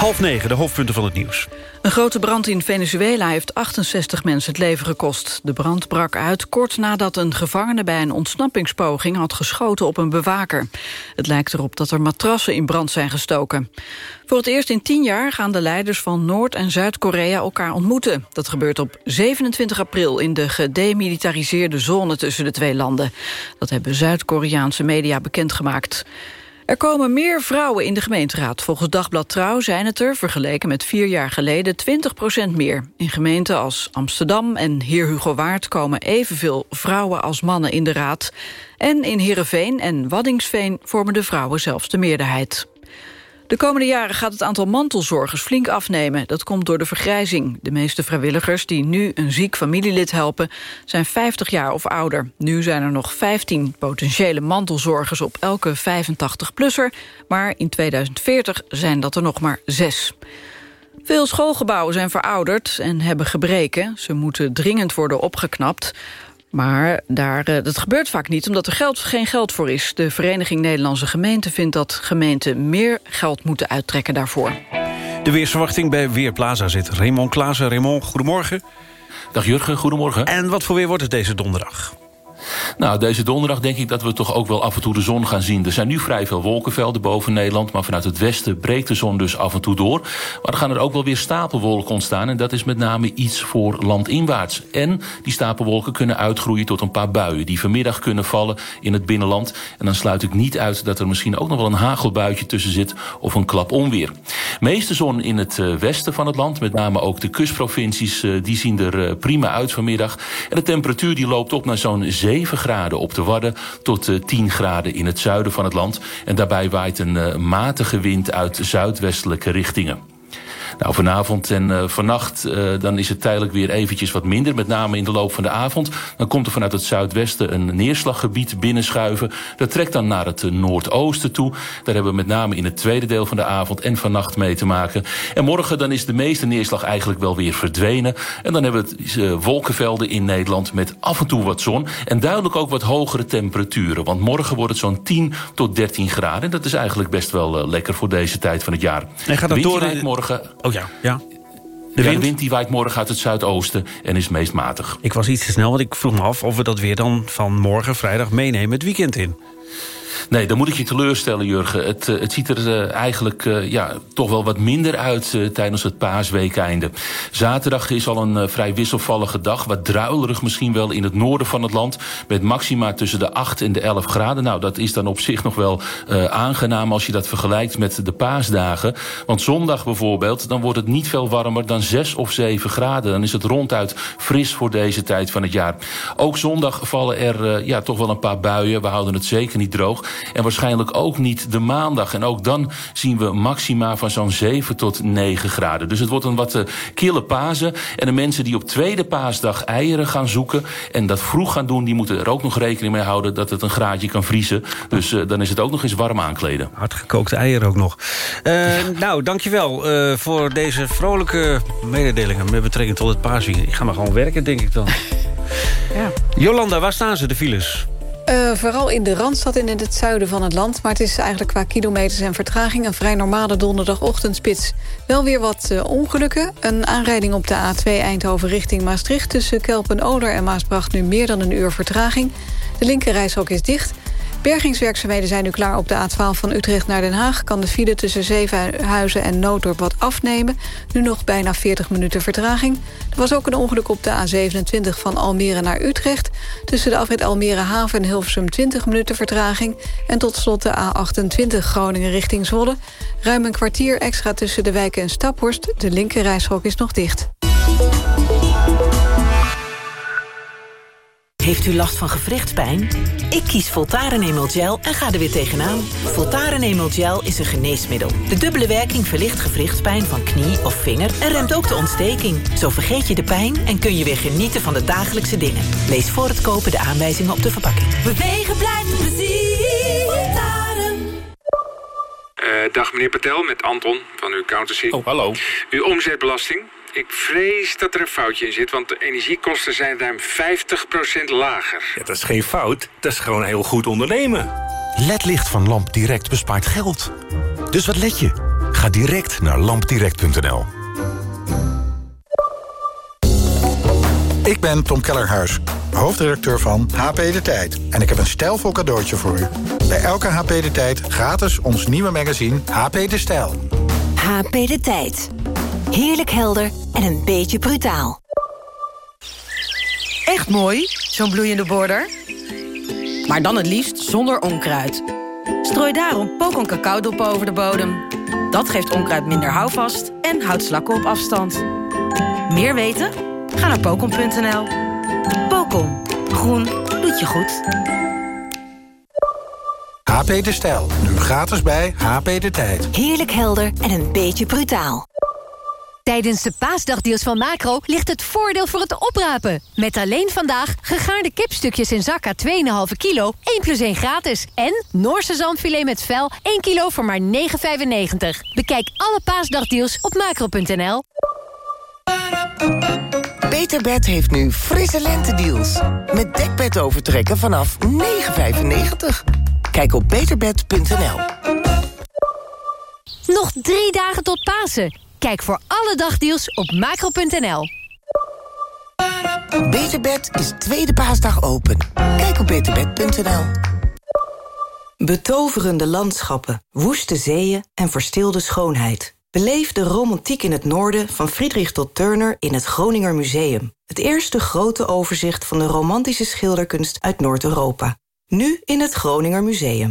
Half negen, de hoofdpunten van het nieuws. Een grote brand in Venezuela heeft 68 mensen het leven gekost. De brand brak uit kort nadat een gevangene bij een ontsnappingspoging had geschoten op een bewaker. Het lijkt erop dat er matrassen in brand zijn gestoken. Voor het eerst in tien jaar gaan de leiders van Noord- en Zuid-Korea elkaar ontmoeten. Dat gebeurt op 27 april in de gedemilitariseerde zone tussen de twee landen. Dat hebben Zuid-Koreaanse media bekendgemaakt. Er komen meer vrouwen in de gemeenteraad. Volgens Dagblad Trouw zijn het er, vergeleken met vier jaar geleden, 20% meer. In gemeenten als Amsterdam en Heer Hugo Waard komen evenveel vrouwen als mannen in de raad. En in Heerenveen en Waddingsveen vormen de vrouwen zelfs de meerderheid. De komende jaren gaat het aantal mantelzorgers flink afnemen. Dat komt door de vergrijzing. De meeste vrijwilligers die nu een ziek familielid helpen... zijn 50 jaar of ouder. Nu zijn er nog 15 potentiële mantelzorgers op elke 85-plusser... maar in 2040 zijn dat er nog maar zes. Veel schoolgebouwen zijn verouderd en hebben gebreken. Ze moeten dringend worden opgeknapt. Maar daar, eh, dat gebeurt vaak niet, omdat er geld, geen geld voor is. De Vereniging Nederlandse Gemeenten vindt dat gemeenten meer geld moeten uittrekken daarvoor. De weersverwachting bij Weerplaza zit Raymond Klaassen. Raymond, goedemorgen. Dag Jurgen, goedemorgen. En wat voor weer wordt het deze donderdag? Nou, deze donderdag denk ik dat we toch ook wel af en toe de zon gaan zien. Er zijn nu vrij veel wolkenvelden boven Nederland... maar vanuit het westen breekt de zon dus af en toe door. Maar er gaan er ook wel weer stapelwolken ontstaan... en dat is met name iets voor landinwaarts. En die stapelwolken kunnen uitgroeien tot een paar buien... die vanmiddag kunnen vallen in het binnenland. En dan sluit ik niet uit dat er misschien ook nog wel een hagelbuitje tussen zit... of een klap onweer. Meeste zon in het eh, westen van het land, met name ook de kustprovincies... Eh, die zien er eh, prima uit vanmiddag. En de temperatuur die loopt op naar zo'n 7 graden op de Wadden tot 10 graden in het zuiden van het land. En daarbij waait een matige wind uit zuidwestelijke richtingen. Nou, vanavond en uh, vannacht uh, dan is het tijdelijk weer eventjes wat minder. Met name in de loop van de avond. Dan komt er vanuit het zuidwesten een neerslaggebied binnenschuiven. Dat trekt dan naar het noordoosten toe. Daar hebben we met name in het tweede deel van de avond en vannacht mee te maken. En morgen dan is de meeste neerslag eigenlijk wel weer verdwenen. En dan hebben we uh, wolkenvelden in Nederland met af en toe wat zon. En duidelijk ook wat hogere temperaturen. Want morgen wordt het zo'n 10 tot 13 graden. En dat is eigenlijk best wel lekker voor deze tijd van het jaar. En gaat dat door morgen Oh ja, ja. De wind? Ja, de wind die waait morgen uit het zuidoosten en is meest matig. Ik was iets te snel, want ik vroeg me af of we dat weer dan van morgen vrijdag meenemen het weekend in. Nee, dan moet ik je teleurstellen, Jurgen. Het, uh, het ziet er uh, eigenlijk uh, ja, toch wel wat minder uit tijdens het paasweekeinde. Zaterdag is al een vrij wisselvallige dag. Wat druilerig misschien wel in het noorden van het land. Met maxima tussen de 8 en de 11 graden. Nou, dat is dan op zich nog wel aangenaam als je dat vergelijkt met de paasdagen. Want zondag bijvoorbeeld, dan wordt het niet veel warmer dan 6 of 7 graden. Dan is het ronduit fris voor deze tijd van het jaar. Ook zondag vallen er ja, toch wel een paar buien. We houden het zeker niet droog. En waarschijnlijk ook niet de maandag. En ook dan zien we maxima van zo'n 7 tot 9 graden. Dus het wordt een wat uh, kille Pasen. En de mensen die op tweede paasdag eieren gaan zoeken... en dat vroeg gaan doen, die moeten er ook nog rekening mee houden... dat het een graadje kan vriezen. Dus uh, dan is het ook nog eens warm aankleden. Hardgekookte eieren ook nog. Uh, ja. Nou, dankjewel uh, voor deze vrolijke mededelingen... met betrekking tot het paasweekend. Ik ga maar gewoon werken, denk ik dan. ja. Jolanda, waar staan ze, de files? Uh, vooral in de Randstad en in het zuiden van het land. Maar het is eigenlijk qua kilometers en vertraging... een vrij normale donderdagochtendspits. Wel weer wat uh, ongelukken. Een aanrijding op de A2 Eindhoven richting Maastricht... tussen Kelpen-Oler en Maasbracht nu meer dan een uur vertraging. De linkerrijshok is dicht... Bergingswerkzaamheden zijn nu klaar op de A12 van Utrecht naar Den Haag. Kan de file tussen Zevenhuizen en Nooddorp wat afnemen. Nu nog bijna 40 minuten vertraging. Er was ook een ongeluk op de A27 van Almere naar Utrecht. Tussen de afrit Almere Haven en Hilversum 20 minuten vertraging. En tot slot de A28 Groningen richting Zwolle. Ruim een kwartier extra tussen de wijken en Staphorst. De linkerrijstrook is nog dicht. Heeft u last van gewrichtspijn? Ik kies Voltaren Emel Gel en ga er weer tegenaan. Voltaren Emel Gel is een geneesmiddel. De dubbele werking verlicht gewrichtspijn van knie of vinger... en remt ook de ontsteking. Zo vergeet je de pijn en kun je weer genieten van de dagelijkse dingen. Lees voor het kopen de aanwijzingen op de verpakking. Bewegen blijft plezier. Voltaren. Uh, dag meneer Patel, met Anton van uw accountancy. Oh, hallo. Uw omzetbelasting ik vrees dat er een foutje in zit, want de energiekosten zijn ruim 50% lager. Ja, dat is geen fout, dat is gewoon heel goed ondernemen. LED-licht van Lamp Direct bespaart geld. Dus wat let je? Ga direct naar lampdirect.nl. Ik ben Tom Kellerhuis, hoofdredacteur van HP De Tijd. En ik heb een stijlvol cadeautje voor u. Bij elke HP De Tijd gratis ons nieuwe magazine HP De Stijl. HP De Tijd. Heerlijk helder en een beetje brutaal. Echt mooi, zo'n bloeiende border. Maar dan het liefst zonder onkruid. Strooi daarom pokon cacaodop over de bodem. Dat geeft onkruid minder houvast en houdt slakken op afstand. Meer weten? Ga naar pokon.nl. Pokon. Groen doet je goed. HP De Stijl. Nu gratis bij HP De Tijd. Heerlijk helder en een beetje brutaal. Tijdens de paasdagdeals van Macro ligt het voordeel voor het oprapen. Met alleen vandaag gegaarde kipstukjes in zakka 2,5 kilo, 1 plus 1 gratis. En Noorse zandfilet met vel, 1 kilo voor maar 9,95. Bekijk alle paasdagdeals op macro.nl. Beterbed heeft nu frisse lentedeals. Met dekbed overtrekken vanaf 9,95. Kijk op beterbed.nl. Nog drie dagen tot Pasen. Kijk voor alle dagdeals op macro.nl. Beterbed is tweede paasdag open. Kijk op beterbed.nl. Betoverende landschappen, woeste zeeën en verstilde schoonheid. Beleef de romantiek in het noorden van Friedrich tot Turner in het Groninger Museum. Het eerste grote overzicht van de romantische schilderkunst uit Noord-Europa. Nu in het Groninger Museum.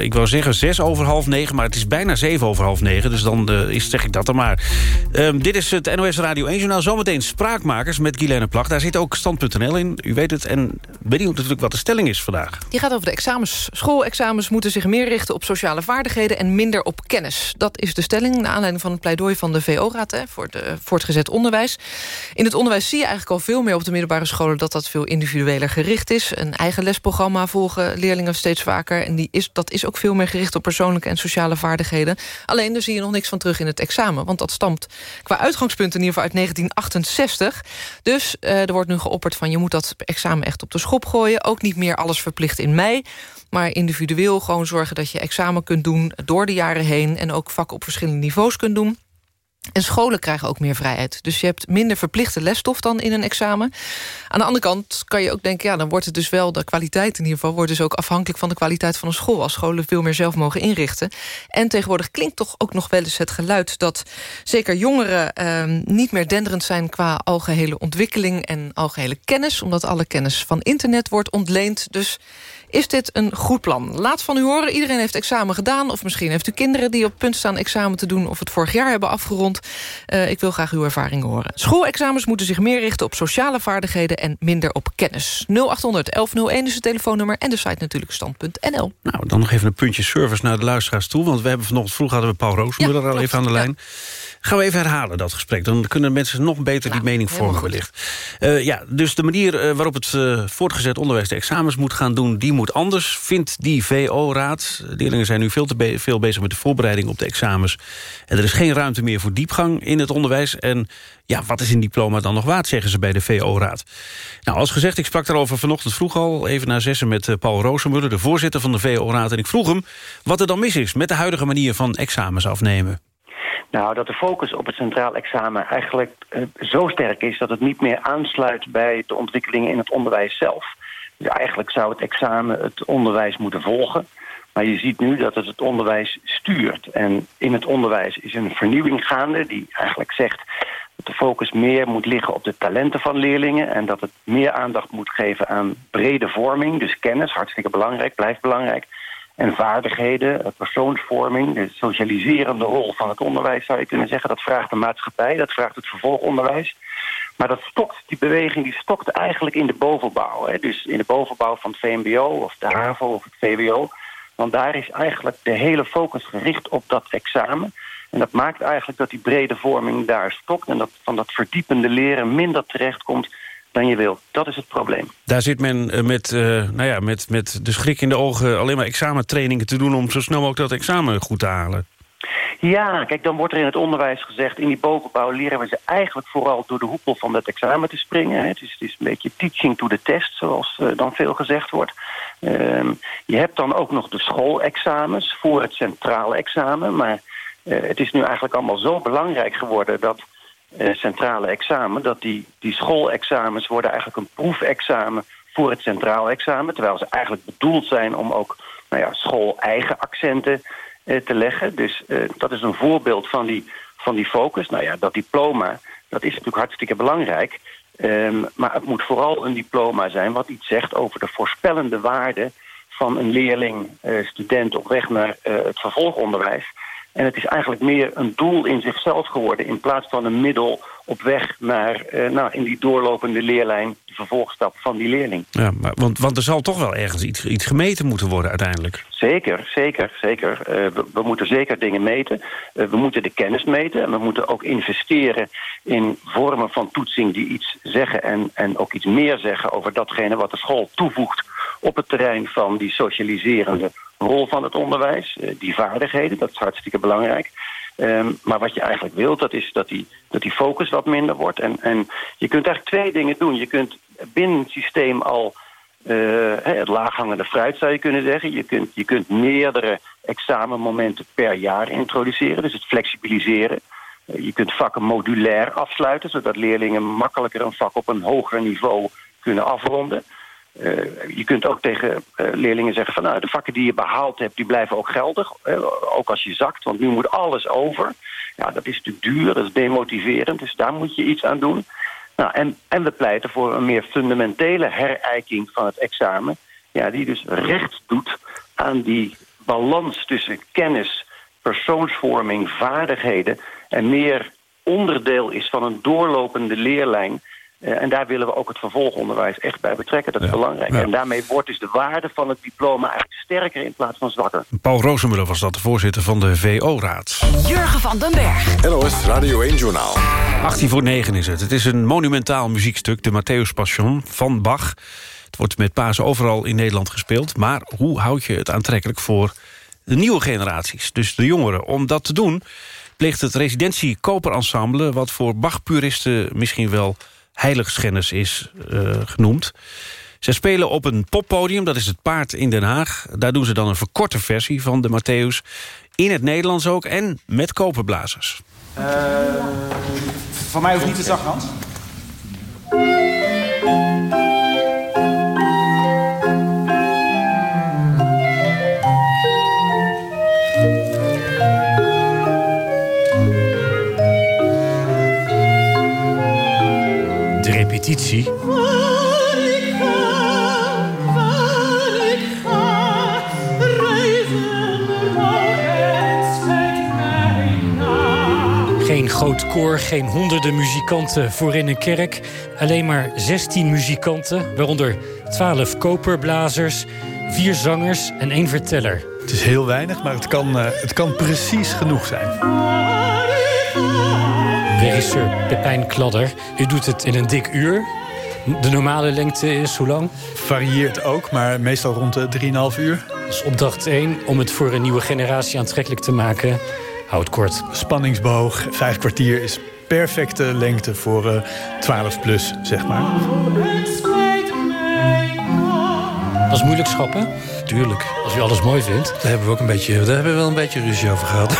Ik wou zeggen zes over half negen, maar het is bijna zeven over half negen. Dus dan uh, is, zeg ik dat dan maar. Um, dit is het NOS Radio 1 Journaal. Zometeen Spraakmakers met Guilaine Plak. Daar zit ook stand.nl in. U weet het. En benieuwd natuurlijk wat de stelling is vandaag. Die gaat over de examens. Schoolexamens moeten zich meer richten op sociale vaardigheden... en minder op kennis. Dat is de stelling naar aanleiding van het pleidooi van de VO-raad... voor het voortgezet onderwijs. In het onderwijs zie je eigenlijk al veel meer op de middelbare scholen... dat dat veel individueler gericht is. Een eigen lesprogramma volgen leerlingen steeds vaker. En die is, dat is ook veel meer gericht op persoonlijke en sociale vaardigheden. Alleen daar zie je nog niks van terug in het examen. Want dat stamt qua uitgangspunt in ieder geval uit 1968. Dus uh, er wordt nu geopperd van je moet dat examen echt op de schop gooien. Ook niet meer alles verplicht in mei. Maar individueel gewoon zorgen dat je examen kunt doen door de jaren heen. En ook vakken op verschillende niveaus kunt doen. En scholen krijgen ook meer vrijheid. Dus je hebt minder verplichte lesstof dan in een examen. Aan de andere kant kan je ook denken... ja, dan wordt het dus wel, de kwaliteit in ieder geval... wordt dus ook afhankelijk van de kwaliteit van een school... als scholen veel meer zelf mogen inrichten. En tegenwoordig klinkt toch ook nog wel eens het geluid... dat zeker jongeren eh, niet meer denderend zijn... qua algehele ontwikkeling en algehele kennis... omdat alle kennis van internet wordt ontleend. Dus is dit een goed plan? Laat van u horen. Iedereen heeft examen gedaan. Of misschien heeft u kinderen die op punt staan examen te doen... of het vorig jaar hebben afgerond. Uh, ik wil graag uw ervaringen horen. Schoolexamens moeten zich meer richten op sociale vaardigheden... en minder op kennis. 0800 1101 is het telefoonnummer en de site natuurlijk stand.nl. Nou, dan nog even een puntje service naar de luisteraars toe. Want we hebben vanochtend vroeg hadden we Paul Roosmuller ja, al even aan de lijn. Gaan we even herhalen, dat gesprek. Dan kunnen mensen nog beter die mening vormen wellicht. Uh, ja, dus de manier uh, waarop het uh, voortgezet onderwijs de examens moet gaan doen... die moet anders, vindt die VO-raad. Leerlingen zijn nu veel te veel bezig met de voorbereiding op de examens. En er is geen ruimte meer voor diepgang in het onderwijs. En ja, wat is een diploma dan nog waard, zeggen ze bij de VO-raad. Nou, als gezegd, ik sprak daarover vanochtend vroeg al... even na zessen met Paul Roosemuller, de voorzitter van de VO-raad. En ik vroeg hem wat er dan mis is met de huidige manier van examens afnemen. Nou, dat de focus op het centraal examen eigenlijk uh, zo sterk is... dat het niet meer aansluit bij de ontwikkelingen in het onderwijs zelf. Dus eigenlijk zou het examen het onderwijs moeten volgen. Maar je ziet nu dat het het onderwijs stuurt. En in het onderwijs is een vernieuwing gaande die eigenlijk zegt... dat de focus meer moet liggen op de talenten van leerlingen... en dat het meer aandacht moet geven aan brede vorming. Dus kennis, hartstikke belangrijk, blijft belangrijk en vaardigheden, eh, persoonsvorming, de socialiserende rol van het onderwijs zou je kunnen zeggen. Dat vraagt de maatschappij, dat vraagt het vervolgonderwijs. Maar dat stokt, die beweging die stokt eigenlijk in de bovenbouw. Hè. Dus in de bovenbouw van het VMBO of de HAVO of het VWO. Want daar is eigenlijk de hele focus gericht op dat examen. En dat maakt eigenlijk dat die brede vorming daar stokt... en dat van dat verdiepende leren minder terechtkomt dan je wil. Dat is het probleem. Daar zit men eh, met, uh, nou ja, met, met de schrik in de ogen alleen maar examentrainingen te doen... om zo snel mogelijk dat examen goed te halen. Ja, kijk, dan wordt er in het onderwijs gezegd... in die bovenbouw leren we ze eigenlijk vooral door de hoepel van dat examen te springen. Het is, het is een beetje teaching to the test, zoals uh, dan veel gezegd wordt. Uh, je hebt dan ook nog de schoolexamens voor het centrale examen. Maar uh, het is nu eigenlijk allemaal zo belangrijk geworden... dat uh, centrale examen... dat die, die schoolexamens worden eigenlijk een proefexamen voor het centraal examen... terwijl ze eigenlijk bedoeld zijn om ook nou ja, school-eigen accenten te leggen. Dus uh, dat is een voorbeeld van die, van die focus. Nou ja, dat diploma, dat is natuurlijk hartstikke belangrijk... Um, maar het moet vooral een diploma zijn wat iets zegt over de voorspellende waarde van een leerling, student op weg naar het vervolgonderwijs. En het is eigenlijk meer een doel in zichzelf geworden... in plaats van een middel op weg naar uh, nou, in die doorlopende leerlijn... de vervolgstap van die leerling. Ja, maar, want, want er zal toch wel ergens iets, iets gemeten moeten worden uiteindelijk. Zeker, zeker, zeker. Uh, we, we, moeten zeker dingen meten. Uh, we moeten de kennis meten. En we moeten ook investeren in vormen van toetsing... die iets zeggen en, en ook iets meer zeggen over datgene wat de school toevoegt... op het terrein van die socialiserende rol van het onderwijs, die vaardigheden, dat is hartstikke belangrijk. Um, maar wat je eigenlijk wilt, dat is dat die, dat die focus wat minder wordt. En, en je kunt eigenlijk twee dingen doen. Je kunt binnen het systeem al uh, het laaghangende fruit zou je kunnen zeggen. Je kunt, je kunt meerdere examenmomenten per jaar introduceren, dus het flexibiliseren. Uh, je kunt vakken modulair afsluiten, zodat leerlingen makkelijker een vak op een hoger niveau kunnen afronden. Uh, je kunt ook tegen uh, leerlingen zeggen van nou, de vakken die je behaald hebt, die blijven ook geldig. Ook als je zakt, want nu moet alles over. Ja, dat is natuurlijk duur, dat is demotiverend, dus daar moet je iets aan doen. Nou, en, en we pleiten voor een meer fundamentele herijking van het examen. Ja, die dus recht doet aan die balans tussen kennis, persoonsvorming, vaardigheden... en meer onderdeel is van een doorlopende leerlijn uh, en daar willen we ook het vervolgonderwijs echt bij betrekken. Dat is ja. belangrijk. Ja. En daarmee wordt dus de waarde van het diploma eigenlijk sterker in plaats van zwakker. Paul Roosemuller was dat, de voorzitter van de VO-raad. Jurgen van den Berg. NOS Radio 1-journaal. 18 voor 9 is het. Het is een monumentaal muziekstuk, de Matthäus Passion van Bach. Het wordt met Pasen overal in Nederland gespeeld. Maar hoe houd je het aantrekkelijk voor de nieuwe generaties? Dus de jongeren. Om dat te doen pleegt het residentie Koperensemble... wat voor Bach-puristen misschien wel heiligschennis is uh, genoemd. Ze spelen op een poppodium, dat is het Paard in Den Haag. Daar doen ze dan een verkorte versie van de Matthäus... in het Nederlands ook en met koperblazers. Uh, van mij hoeft niet te zacht, repetitie Geen groot koor, geen honderden muzikanten voorin een kerk. Alleen maar 16 muzikanten, waaronder 12 koperblazers, vier zangers en één verteller. Het is heel weinig, maar het kan, uh, het kan precies genoeg zijn. Regisseur Pepijn Kladder, u doet het in een dik uur. De normale lengte is hoe lang? Varieert ook, maar meestal rond de 3,5 uur. Dus opdracht 1, om het voor een nieuwe generatie aantrekkelijk te maken... Houd kort. Spanningsboog, vijf kwartier is perfecte lengte voor uh, 12 plus, zeg maar. Dat is moeilijk schappen? Tuurlijk. Als u alles mooi vindt. Daar hebben we ook een beetje, daar hebben we wel een beetje ruzie over gehad.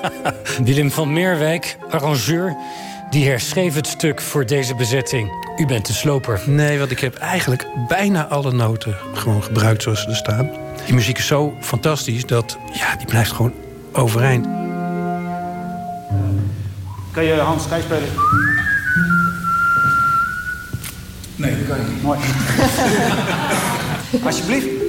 Willem van Meerwijk, arrangeur... die herschreef het stuk voor deze bezetting. U bent de sloper. Nee, want ik heb eigenlijk bijna alle noten gewoon gebruikt zoals ze er staan. Die muziek is zo fantastisch dat ja, die blijft gewoon overeind. Kan je Hans Thijs spelen? Nee, dat kan ik niet. Mooi. Alsjeblieft.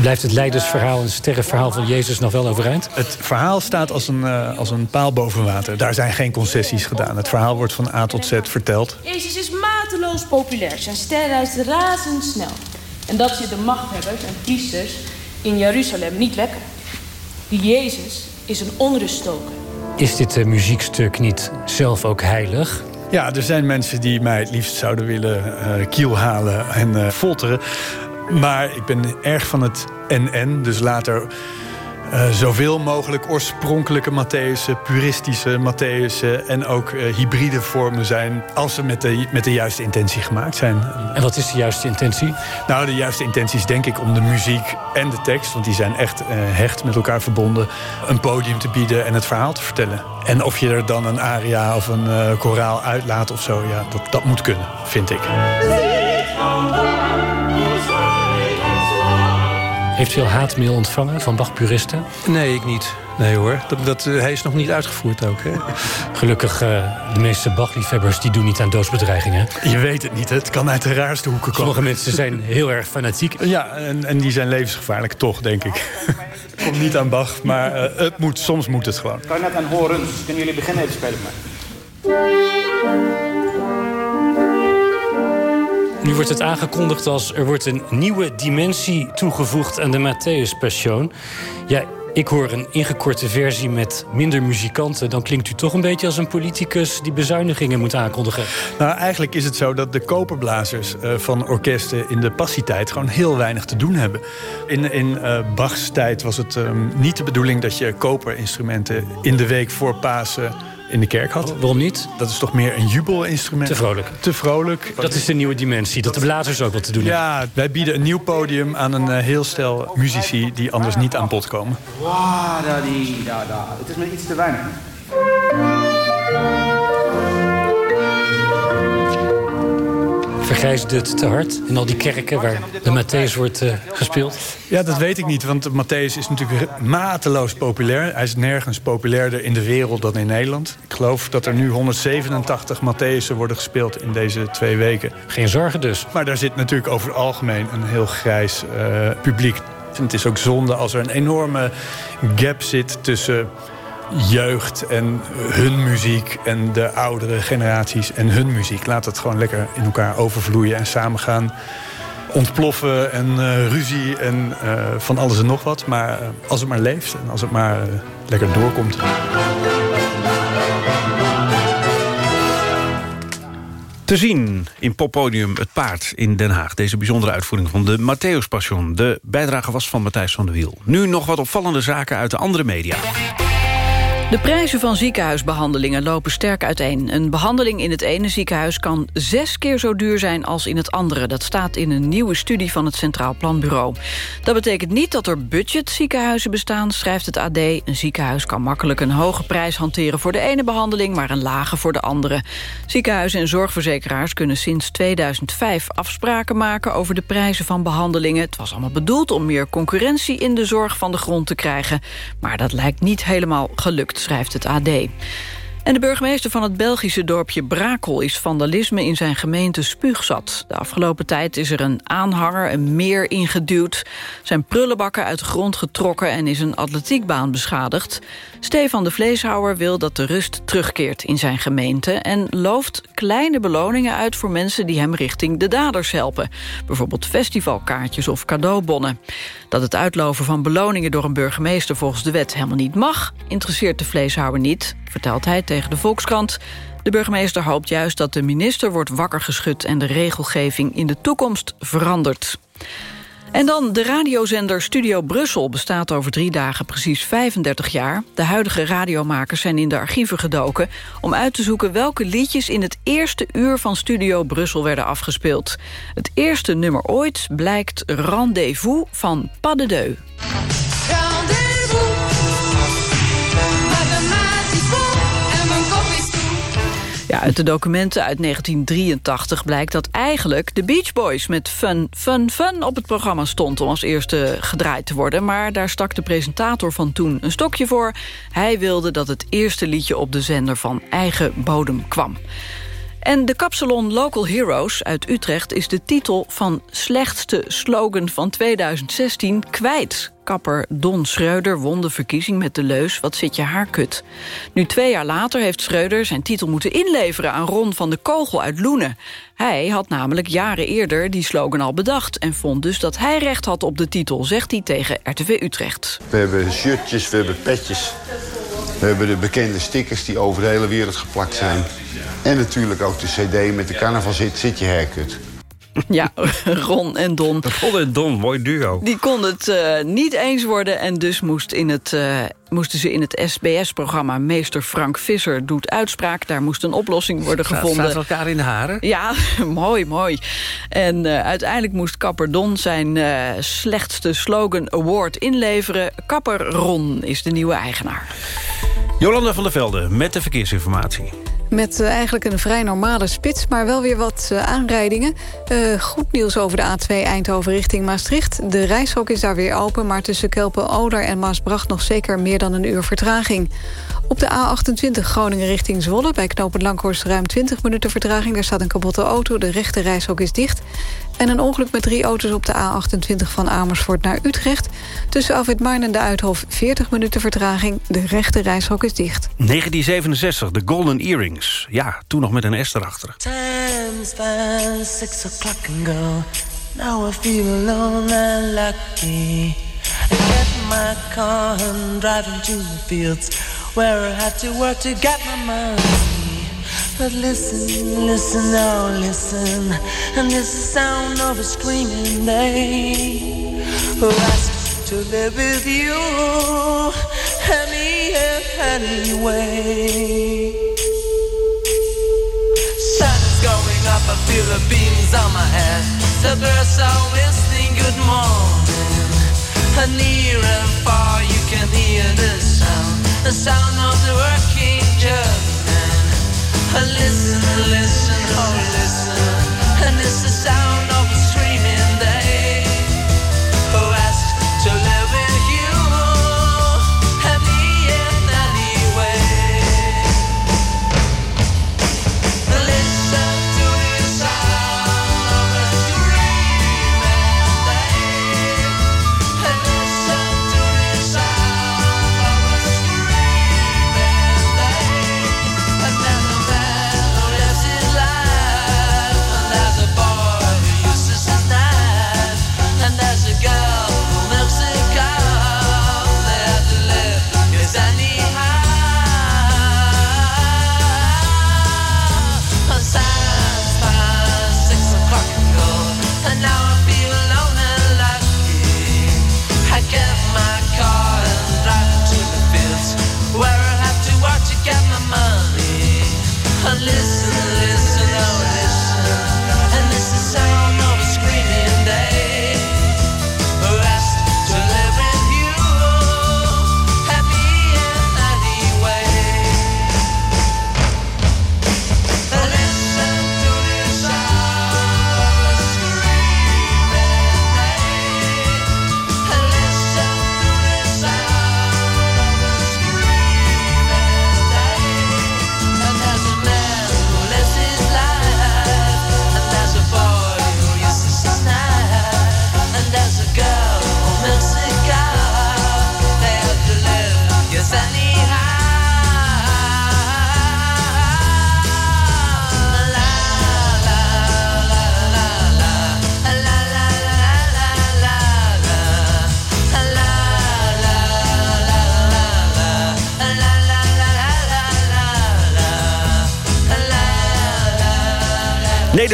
Blijft het leidersverhaal en sterrenverhaal van Jezus nog wel overeind? Het verhaal staat als een, uh, als een paal boven water. Daar zijn geen concessies gedaan. Het verhaal wordt van A tot Z verteld. Jezus is mateloos populair. Zijn ster reist razendsnel. En dat zit de machthebbers en priesters in Jeruzalem niet lekker. Die Jezus is een onruststoker. Is dit uh, muziekstuk niet zelf ook heilig? Ja, er zijn mensen die mij het liefst zouden willen uh, kiel halen en uh, folteren. Maar ik ben erg van het en-en. Dus later uh, zoveel mogelijk oorspronkelijke Matthäusen, puristische Matthäusen... en ook uh, hybride vormen zijn als ze met de, met de juiste intentie gemaakt zijn. En wat is de juiste intentie? Nou, de juiste intentie is denk ik om de muziek en de tekst... want die zijn echt uh, hecht met elkaar verbonden... een podium te bieden en het verhaal te vertellen. En of je er dan een aria of een koraal uitlaat of zo... ja, dat, dat moet kunnen, vind ik. Heeft u al haatmail ontvangen van Bach-puristen? Nee, ik niet. Nee hoor, dat, dat, uh, hij is nog niet uitgevoerd ook. Hè? Gelukkig, uh, de meeste Bach-liefhebbers die doen niet aan doodsbedreigingen. Je weet het niet, hè? het kan uit de raarste hoeken komen. Sommige mensen zijn heel erg fanatiek. Ja, en, en die zijn levensgevaarlijk toch, denk ik. Komt niet aan Bach, maar uh, het moet, soms moet het gewoon. Kan je net aan horen, dus kunnen jullie beginnen even spelen met Nu wordt het aangekondigd als er wordt een nieuwe dimensie toegevoegd aan de Matthäus Passion. Ja, ik hoor een ingekorte versie met minder muzikanten. Dan klinkt u toch een beetje als een politicus die bezuinigingen moet aankondigen. Nou, eigenlijk is het zo dat de koperblazers uh, van orkesten in de passietijd gewoon heel weinig te doen hebben. In, in uh, Bachs tijd was het um, niet de bedoeling dat je koperinstrumenten in de week voor Pasen in de kerk had. Waarom niet? Dat is toch meer een jubelinstrument. Te vrolijk. Te vrolijk. Dat is de nieuwe dimensie, dat de blazers ook wat te doen hebben. Ja, wij bieden een nieuw podium aan een uh, heel stel muzici... die anders niet aan bod komen. Wow, da, die, da, da. Het is me iets te weinig. Het te hard in al die kerken waar de Matthäus wordt uh, gespeeld? Ja, dat weet ik niet, want Matthäus is natuurlijk mateloos populair. Hij is nergens populairder in de wereld dan in Nederland. Ik geloof dat er nu 187 Matthäusen worden gespeeld in deze twee weken. Geen zorgen dus. Maar daar zit natuurlijk over het algemeen een heel grijs uh, publiek. Het is ook zonde als er een enorme gap zit tussen jeugd en hun muziek en de oudere generaties en hun muziek. Laat het gewoon lekker in elkaar overvloeien en samen gaan ontploffen en uh, ruzie en uh, van alles en nog wat. Maar uh, als het maar leeft en als het maar lekker doorkomt. Te zien in Poppodium Het Paard in Den Haag. Deze bijzondere uitvoering van de Matthäus Passion. De bijdrage was van Matthijs van der Wiel. Nu nog wat opvallende zaken uit de andere media. De prijzen van ziekenhuisbehandelingen lopen sterk uiteen. Een behandeling in het ene ziekenhuis kan zes keer zo duur zijn als in het andere. Dat staat in een nieuwe studie van het Centraal Planbureau. Dat betekent niet dat er budgetziekenhuizen bestaan, schrijft het AD. Een ziekenhuis kan makkelijk een hoge prijs hanteren voor de ene behandeling... maar een lage voor de andere. Ziekenhuizen en zorgverzekeraars kunnen sinds 2005 afspraken maken... over de prijzen van behandelingen. Het was allemaal bedoeld om meer concurrentie in de zorg van de grond te krijgen. Maar dat lijkt niet helemaal gelukt schrijft het AD. En de burgemeester van het Belgische dorpje Brakel is vandalisme in zijn gemeente spuugzat. De afgelopen tijd is er een aanhanger, een meer ingeduwd, zijn prullenbakken uit de grond getrokken en is een atletiekbaan beschadigd. Stefan de Vleeshouwer wil dat de rust terugkeert in zijn gemeente... en looft kleine beloningen uit voor mensen die hem richting de daders helpen. Bijvoorbeeld festivalkaartjes of cadeaubonnen. Dat het uitloven van beloningen door een burgemeester volgens de wet helemaal niet mag... interesseert de Vleeshouwer niet, vertelt hij tegen de Volkskrant... De burgemeester hoopt juist dat de minister wordt wakker geschud... en de regelgeving in de toekomst verandert. En dan de radiozender Studio Brussel bestaat over drie dagen precies 35 jaar. De huidige radiomakers zijn in de archieven gedoken... om uit te zoeken welke liedjes in het eerste uur van Studio Brussel werden afgespeeld. Het eerste nummer ooit blijkt Rendezvous van Pas de Deux. Ja, uit de documenten uit 1983 blijkt dat eigenlijk de Beach Boys met Fun, Fun, Fun op het programma stond om als eerste gedraaid te worden. Maar daar stak de presentator van toen een stokje voor. Hij wilde dat het eerste liedje op de zender van eigen bodem kwam. En de kapsalon Local Heroes uit Utrecht is de titel van slechtste slogan van 2016 kwijt. Kapper Don Schreuder won de verkiezing met de leus Wat zit je haar kut. Nu twee jaar later heeft Schreuder zijn titel moeten inleveren... aan Ron van de Kogel uit Loenen. Hij had namelijk jaren eerder die slogan al bedacht... en vond dus dat hij recht had op de titel, zegt hij tegen RTV Utrecht. We hebben shirtjes, we hebben petjes. We hebben de bekende stickers die over de hele wereld geplakt zijn. En natuurlijk ook de cd met de carnaval zit, je haircut. Ja, Ron en Don. Ron en Don, mooi duo. Die konden het uh, niet eens worden en dus moest in het, uh, moesten ze in het SBS-programma... Meester Frank Visser doet uitspraak. Daar moest een oplossing worden gevonden. Staat elkaar in de haren? Ja, mooi, mooi. En uh, uiteindelijk moest Kapper Don zijn slechtste slogan award inleveren. Kapper Ron is de nieuwe eigenaar. Jolanda van der Velde met de verkeersinformatie. Met uh, eigenlijk een vrij normale spits, maar wel weer wat uh, aanrijdingen. Uh, goed nieuws over de A2 Eindhoven richting Maastricht. De reishok is daar weer open, maar tussen Kelpen-Oder en Maasbracht... nog zeker meer dan een uur vertraging. Op de A28 Groningen richting Zwolle... bij knooppunt Langhorst ruim 20 minuten vertraging. Daar staat een kapotte auto, de rechte reishok is dicht. En een ongeluk met drie auto's op de A28 van Amersfoort naar Utrecht. Tussen Afwit Maarn en de Uithof 40 minuten vertraging. De rechte reishok is dicht. 1967, de Golden Earrings. Ja, toen nog met een S erachter. Time's past six o'clock and go. Now I feel alone and lucky. I get my car and drive into the fields where I had to work to get my money. But listen, listen, now listen, and is the sound of a screaming day who asks to live with you any anyway. Sun is going up, I feel the beams on my head. The birds are whistling good morning, and near and far you can hear the sound, the sound of the working German. Listen, listen, oh listen, and it's the sound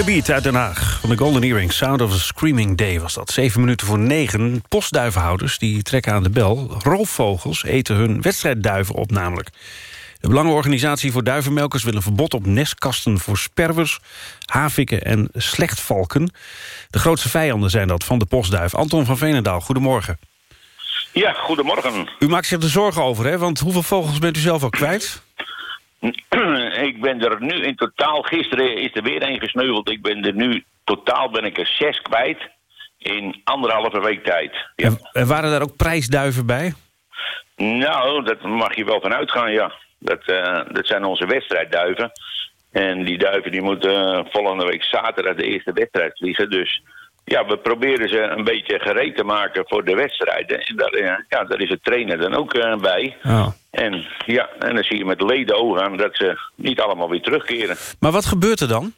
Nederbeat uit Den Haag. Van de Golden Earring, Sound of a Screaming Day was dat. Zeven minuten voor negen. Postduivenhouders die trekken aan de bel. Roofvogels eten hun wedstrijdduiven op namelijk. De Belangenorganisatie voor Duivenmelkers wil een verbod op nestkasten voor sperwers, haviken en slechtvalken. De grootste vijanden zijn dat van de postduif. Anton van Veenendaal, goedemorgen. Ja, goedemorgen. U maakt zich er zorgen over, hè? Want hoeveel vogels bent u zelf al kwijt? ik ben er nu in totaal, gisteren is er weer een gesneuveld. Ik ben er nu, totaal ben ik er zes kwijt in anderhalve week tijd. Ja. En, en waren daar ook prijsduiven bij? Nou, dat mag je wel van uitgaan, ja. Dat, eh, dat zijn onze wedstrijdduiven. En die duiven die moeten eh, volgende week zaterdag de eerste wedstrijd vliegen. Dus ja, we proberen ze een beetje gereed te maken voor de wedstrijden. En daar, eh, ja, daar is het trainer dan ook eh, bij. Oh. En ja, en dan zie je met leden ogen aan dat ze niet allemaal weer terugkeren. Maar wat gebeurt er dan?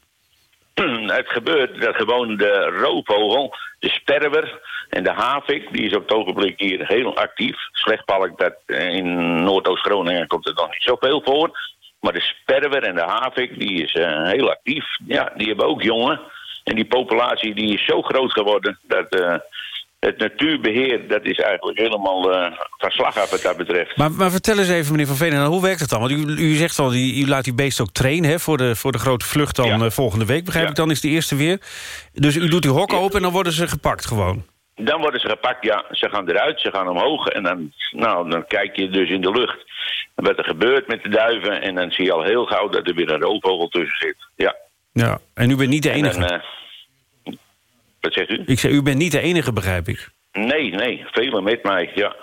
het gebeurt dat gewoon de roofvogel, de sperwer en de havik... die is op het ogenblik hier heel actief. Slechtpalk, dat in Noordoost-Groningen komt er nog niet zoveel voor... Maar de sperwer en de havik, die is uh, heel actief. Ja, die hebben ook jongen. En die populatie die is zo groot geworden dat uh, het natuurbeheer... dat is eigenlijk helemaal uh, van slag af wat dat betreft. Maar, maar vertel eens even, meneer Van Venen, hoe werkt het dan? Want u, u zegt al, u, u laat die beest ook trainen hè, voor, de, voor de grote vlucht dan ja. volgende week. Begrijp ja. ik, dan is de eerste weer. Dus u doet uw hok open en dan worden ze gepakt gewoon? Dan worden ze gepakt, ja. Ze gaan eruit, ze gaan omhoog. En dan, nou, dan kijk je dus in de lucht wat er gebeurt met de duiven. En dan zie je al heel gauw dat er weer een roofvogel tussen zit. Ja. Ja, en u bent niet de enige? Dan, uh, wat zegt u? Ik zeg, u bent niet de enige, begrijp ik. Nee, nee, velen met mij, ja.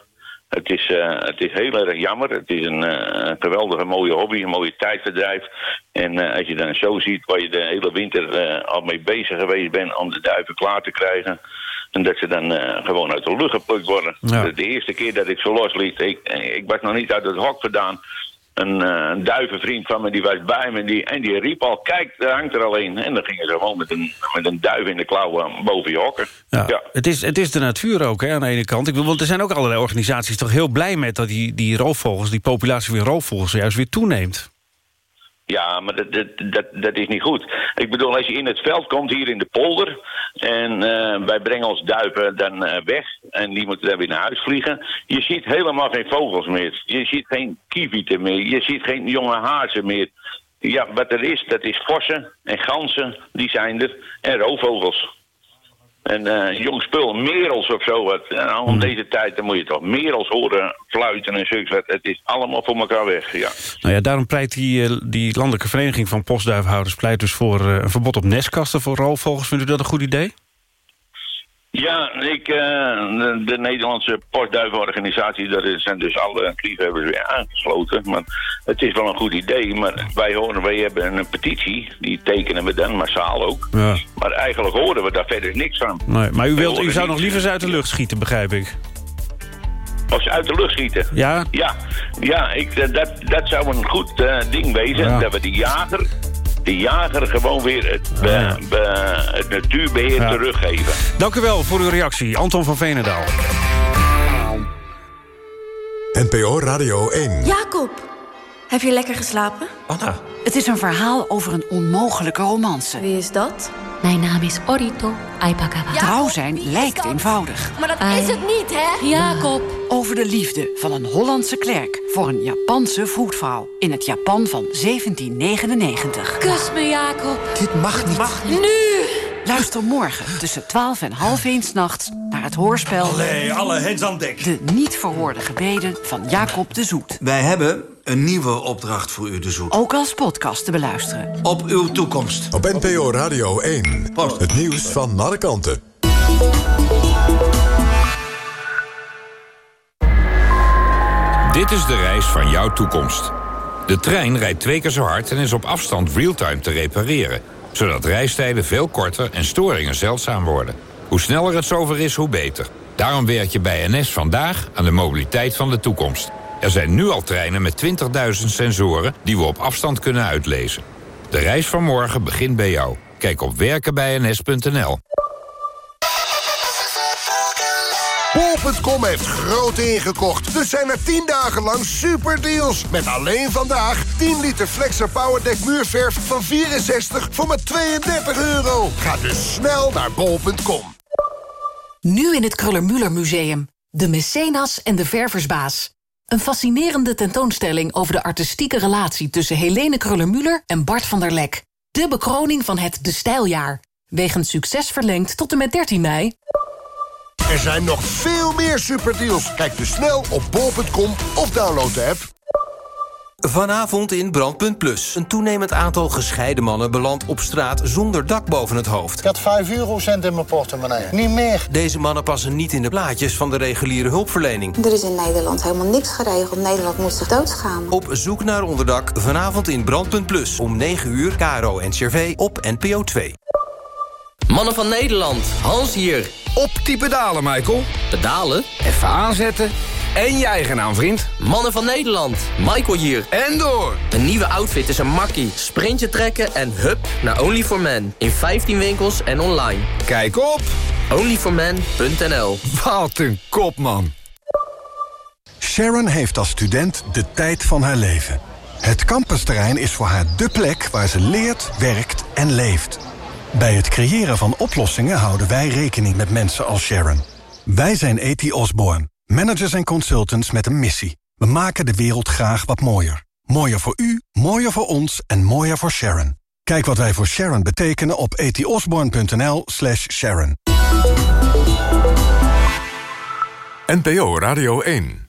Het is, uh, het is heel erg jammer. Het is een uh, geweldige mooie hobby, een mooie tijdverdrijf. En uh, als je dan zo ziet waar je de hele winter al mee bezig geweest bent om de duiven klaar te krijgen. En dat ze dan gewoon uit de lucht geplukt worden. Ja. De, eerste keer dat ik zo losliet, ik, ik was nog niet uit het hok vandaan. Een, een, duivenvriend van me die was bij me en die, en die riep al, kijk, daar hangt er al een. En dan gingen ze gewoon met een, met een duif in de klauwen boven je hokken. Ja, ja. Het, is, het is de natuur ook, hè, aan de ene kant. Ik bedoel, want er zijn ook allerlei organisaties toch heel blij met... dat die, die roofvogels, die populatie van roofvogels juist weer toeneemt. Ja, maar dat, dat, dat, is niet goed. Ik bedoel, als je in het veld komt, hier in de polder... en uh, wij brengen ons duiven dan uh, weg... en die moeten dan weer naar huis vliegen... je ziet helemaal geen vogels meer. Je ziet geen kievieten meer. Je ziet geen jonge hazen meer. Ja, wat er is, dat is vossen en ganzen, die zijn er. En roofvogels. En uh, jong spul, merels of zo wat. En om deze tijd dan moet je toch merels horen fluiten en zulks wat. Het is allemaal voor elkaar weg, ja. Nou ja, daarom pleit die, die landelijke vereniging van postduivenhouders... pleit dus voor uh, een verbod op nestkasten voor roofvogels. Vindt u dat een goed idee? Ja, ik, uh, de, de, Nederlandse postduivenorganisatie, daar zijn dus alle liefhebbers weer aangesloten. Maar het is wel een goed idee, maar wij horen, wij hebben een petitie, die tekenen we dan massaal ook. Ja. Maar eigenlijk horen we daar verder niks van. Nee, maar u, wilt, u zou nog liever uit de lucht schieten, begrijp ik. Of ze uit de lucht schieten? Ja? Ja, ja ik, dat, dat zou een goed uh, ding wezen, ja. dat we die jager de jager gewoon weer het, be, ja. be, het natuurbeheer ja. teruggeven. Dank u wel voor uw reactie. Anton van Veenendaal. NPO Radio 1. Jacob, heb je lekker geslapen? Anna. Het is een verhaal over een onmogelijke romance. Wie is dat? Mijn naam is Orito Aipakawa. Ja, Trouw zijn lijkt eenvoudig. Maar dat Ai. is het niet, hè? Jacob. Over de liefde van een Hollandse klerk voor een Japanse voetvrouw. In het Japan van 1799. Kus me, Jacob. Dit mag niet. Mag niet. Nu! Luister morgen tussen 12 en half 1 nachts naar het hoorspel... Allee, alle hens aan dek. De niet verhoorde gebeden van Jacob de Zoet. Wij hebben een nieuwe opdracht voor u de Zoet. Ook als podcast te beluisteren. Op uw toekomst. Op NPO Radio 1. Post. Het nieuws van alle kanten. Dit is de reis van jouw toekomst. De trein rijdt twee keer zo hard en is op afstand realtime te repareren zodat reistijden veel korter en storingen zeldzaam worden. Hoe sneller het zover is, hoe beter. Daarom werk je bij NS vandaag aan de mobiliteit van de toekomst. Er zijn nu al treinen met 20.000 sensoren die we op afstand kunnen uitlezen. De reis van morgen begint bij jou. Kijk op werkenbijns.nl. Bol.com heeft groot ingekocht. Dus zijn er 10 dagen lang superdeals. Met alleen vandaag 10 liter Flexer Powerdek muurverf van 64 voor maar 32 euro. Ga dus snel naar bol.com. Nu in het Kruller-Müller Museum. De Mecenas en de Verversbaas. Een fascinerende tentoonstelling over de artistieke relatie... tussen Helene Kruller-Müller en Bart van der Lek. De bekroning van het De Stijljaar. Wegens succes verlengd tot en met 13 mei. Er zijn nog veel meer superdeals. Kijk dus snel op bol.com of download de app. Vanavond in Brandpunt Plus. Een toenemend aantal gescheiden mannen belandt op straat zonder dak boven het hoofd. Ik had 5 eurocent in mijn portemonnee. Niet meer. Deze mannen passen niet in de plaatjes van de reguliere hulpverlening. Er is in Nederland helemaal niks geregeld. Nederland moet zich doodschamen. Op zoek naar onderdak. Vanavond in Brandpunt Plus. Om 9 uur, Caro en Cervé op NPO 2. Mannen van Nederland, Hans hier. Op die pedalen, Michael. Pedalen? Even aanzetten. En je eigen naam, vriend. Mannen van Nederland, Michael hier. En door. Een nieuwe outfit is een makkie. Sprintje trekken en hup naar only for men In 15 winkels en online. Kijk op. onlyformen.nl Wat een kop, man. Sharon heeft als student de tijd van haar leven. Het campusterrein is voor haar dé plek waar ze leert, werkt en leeft. Bij het creëren van oplossingen houden wij rekening met mensen als Sharon. Wij zijn E.T. Osborne, managers en consultants met een missie. We maken de wereld graag wat mooier. Mooier voor u, mooier voor ons en mooier voor Sharon. Kijk wat wij voor Sharon betekenen op etiosborn.nl slash Sharon. NPO Radio 1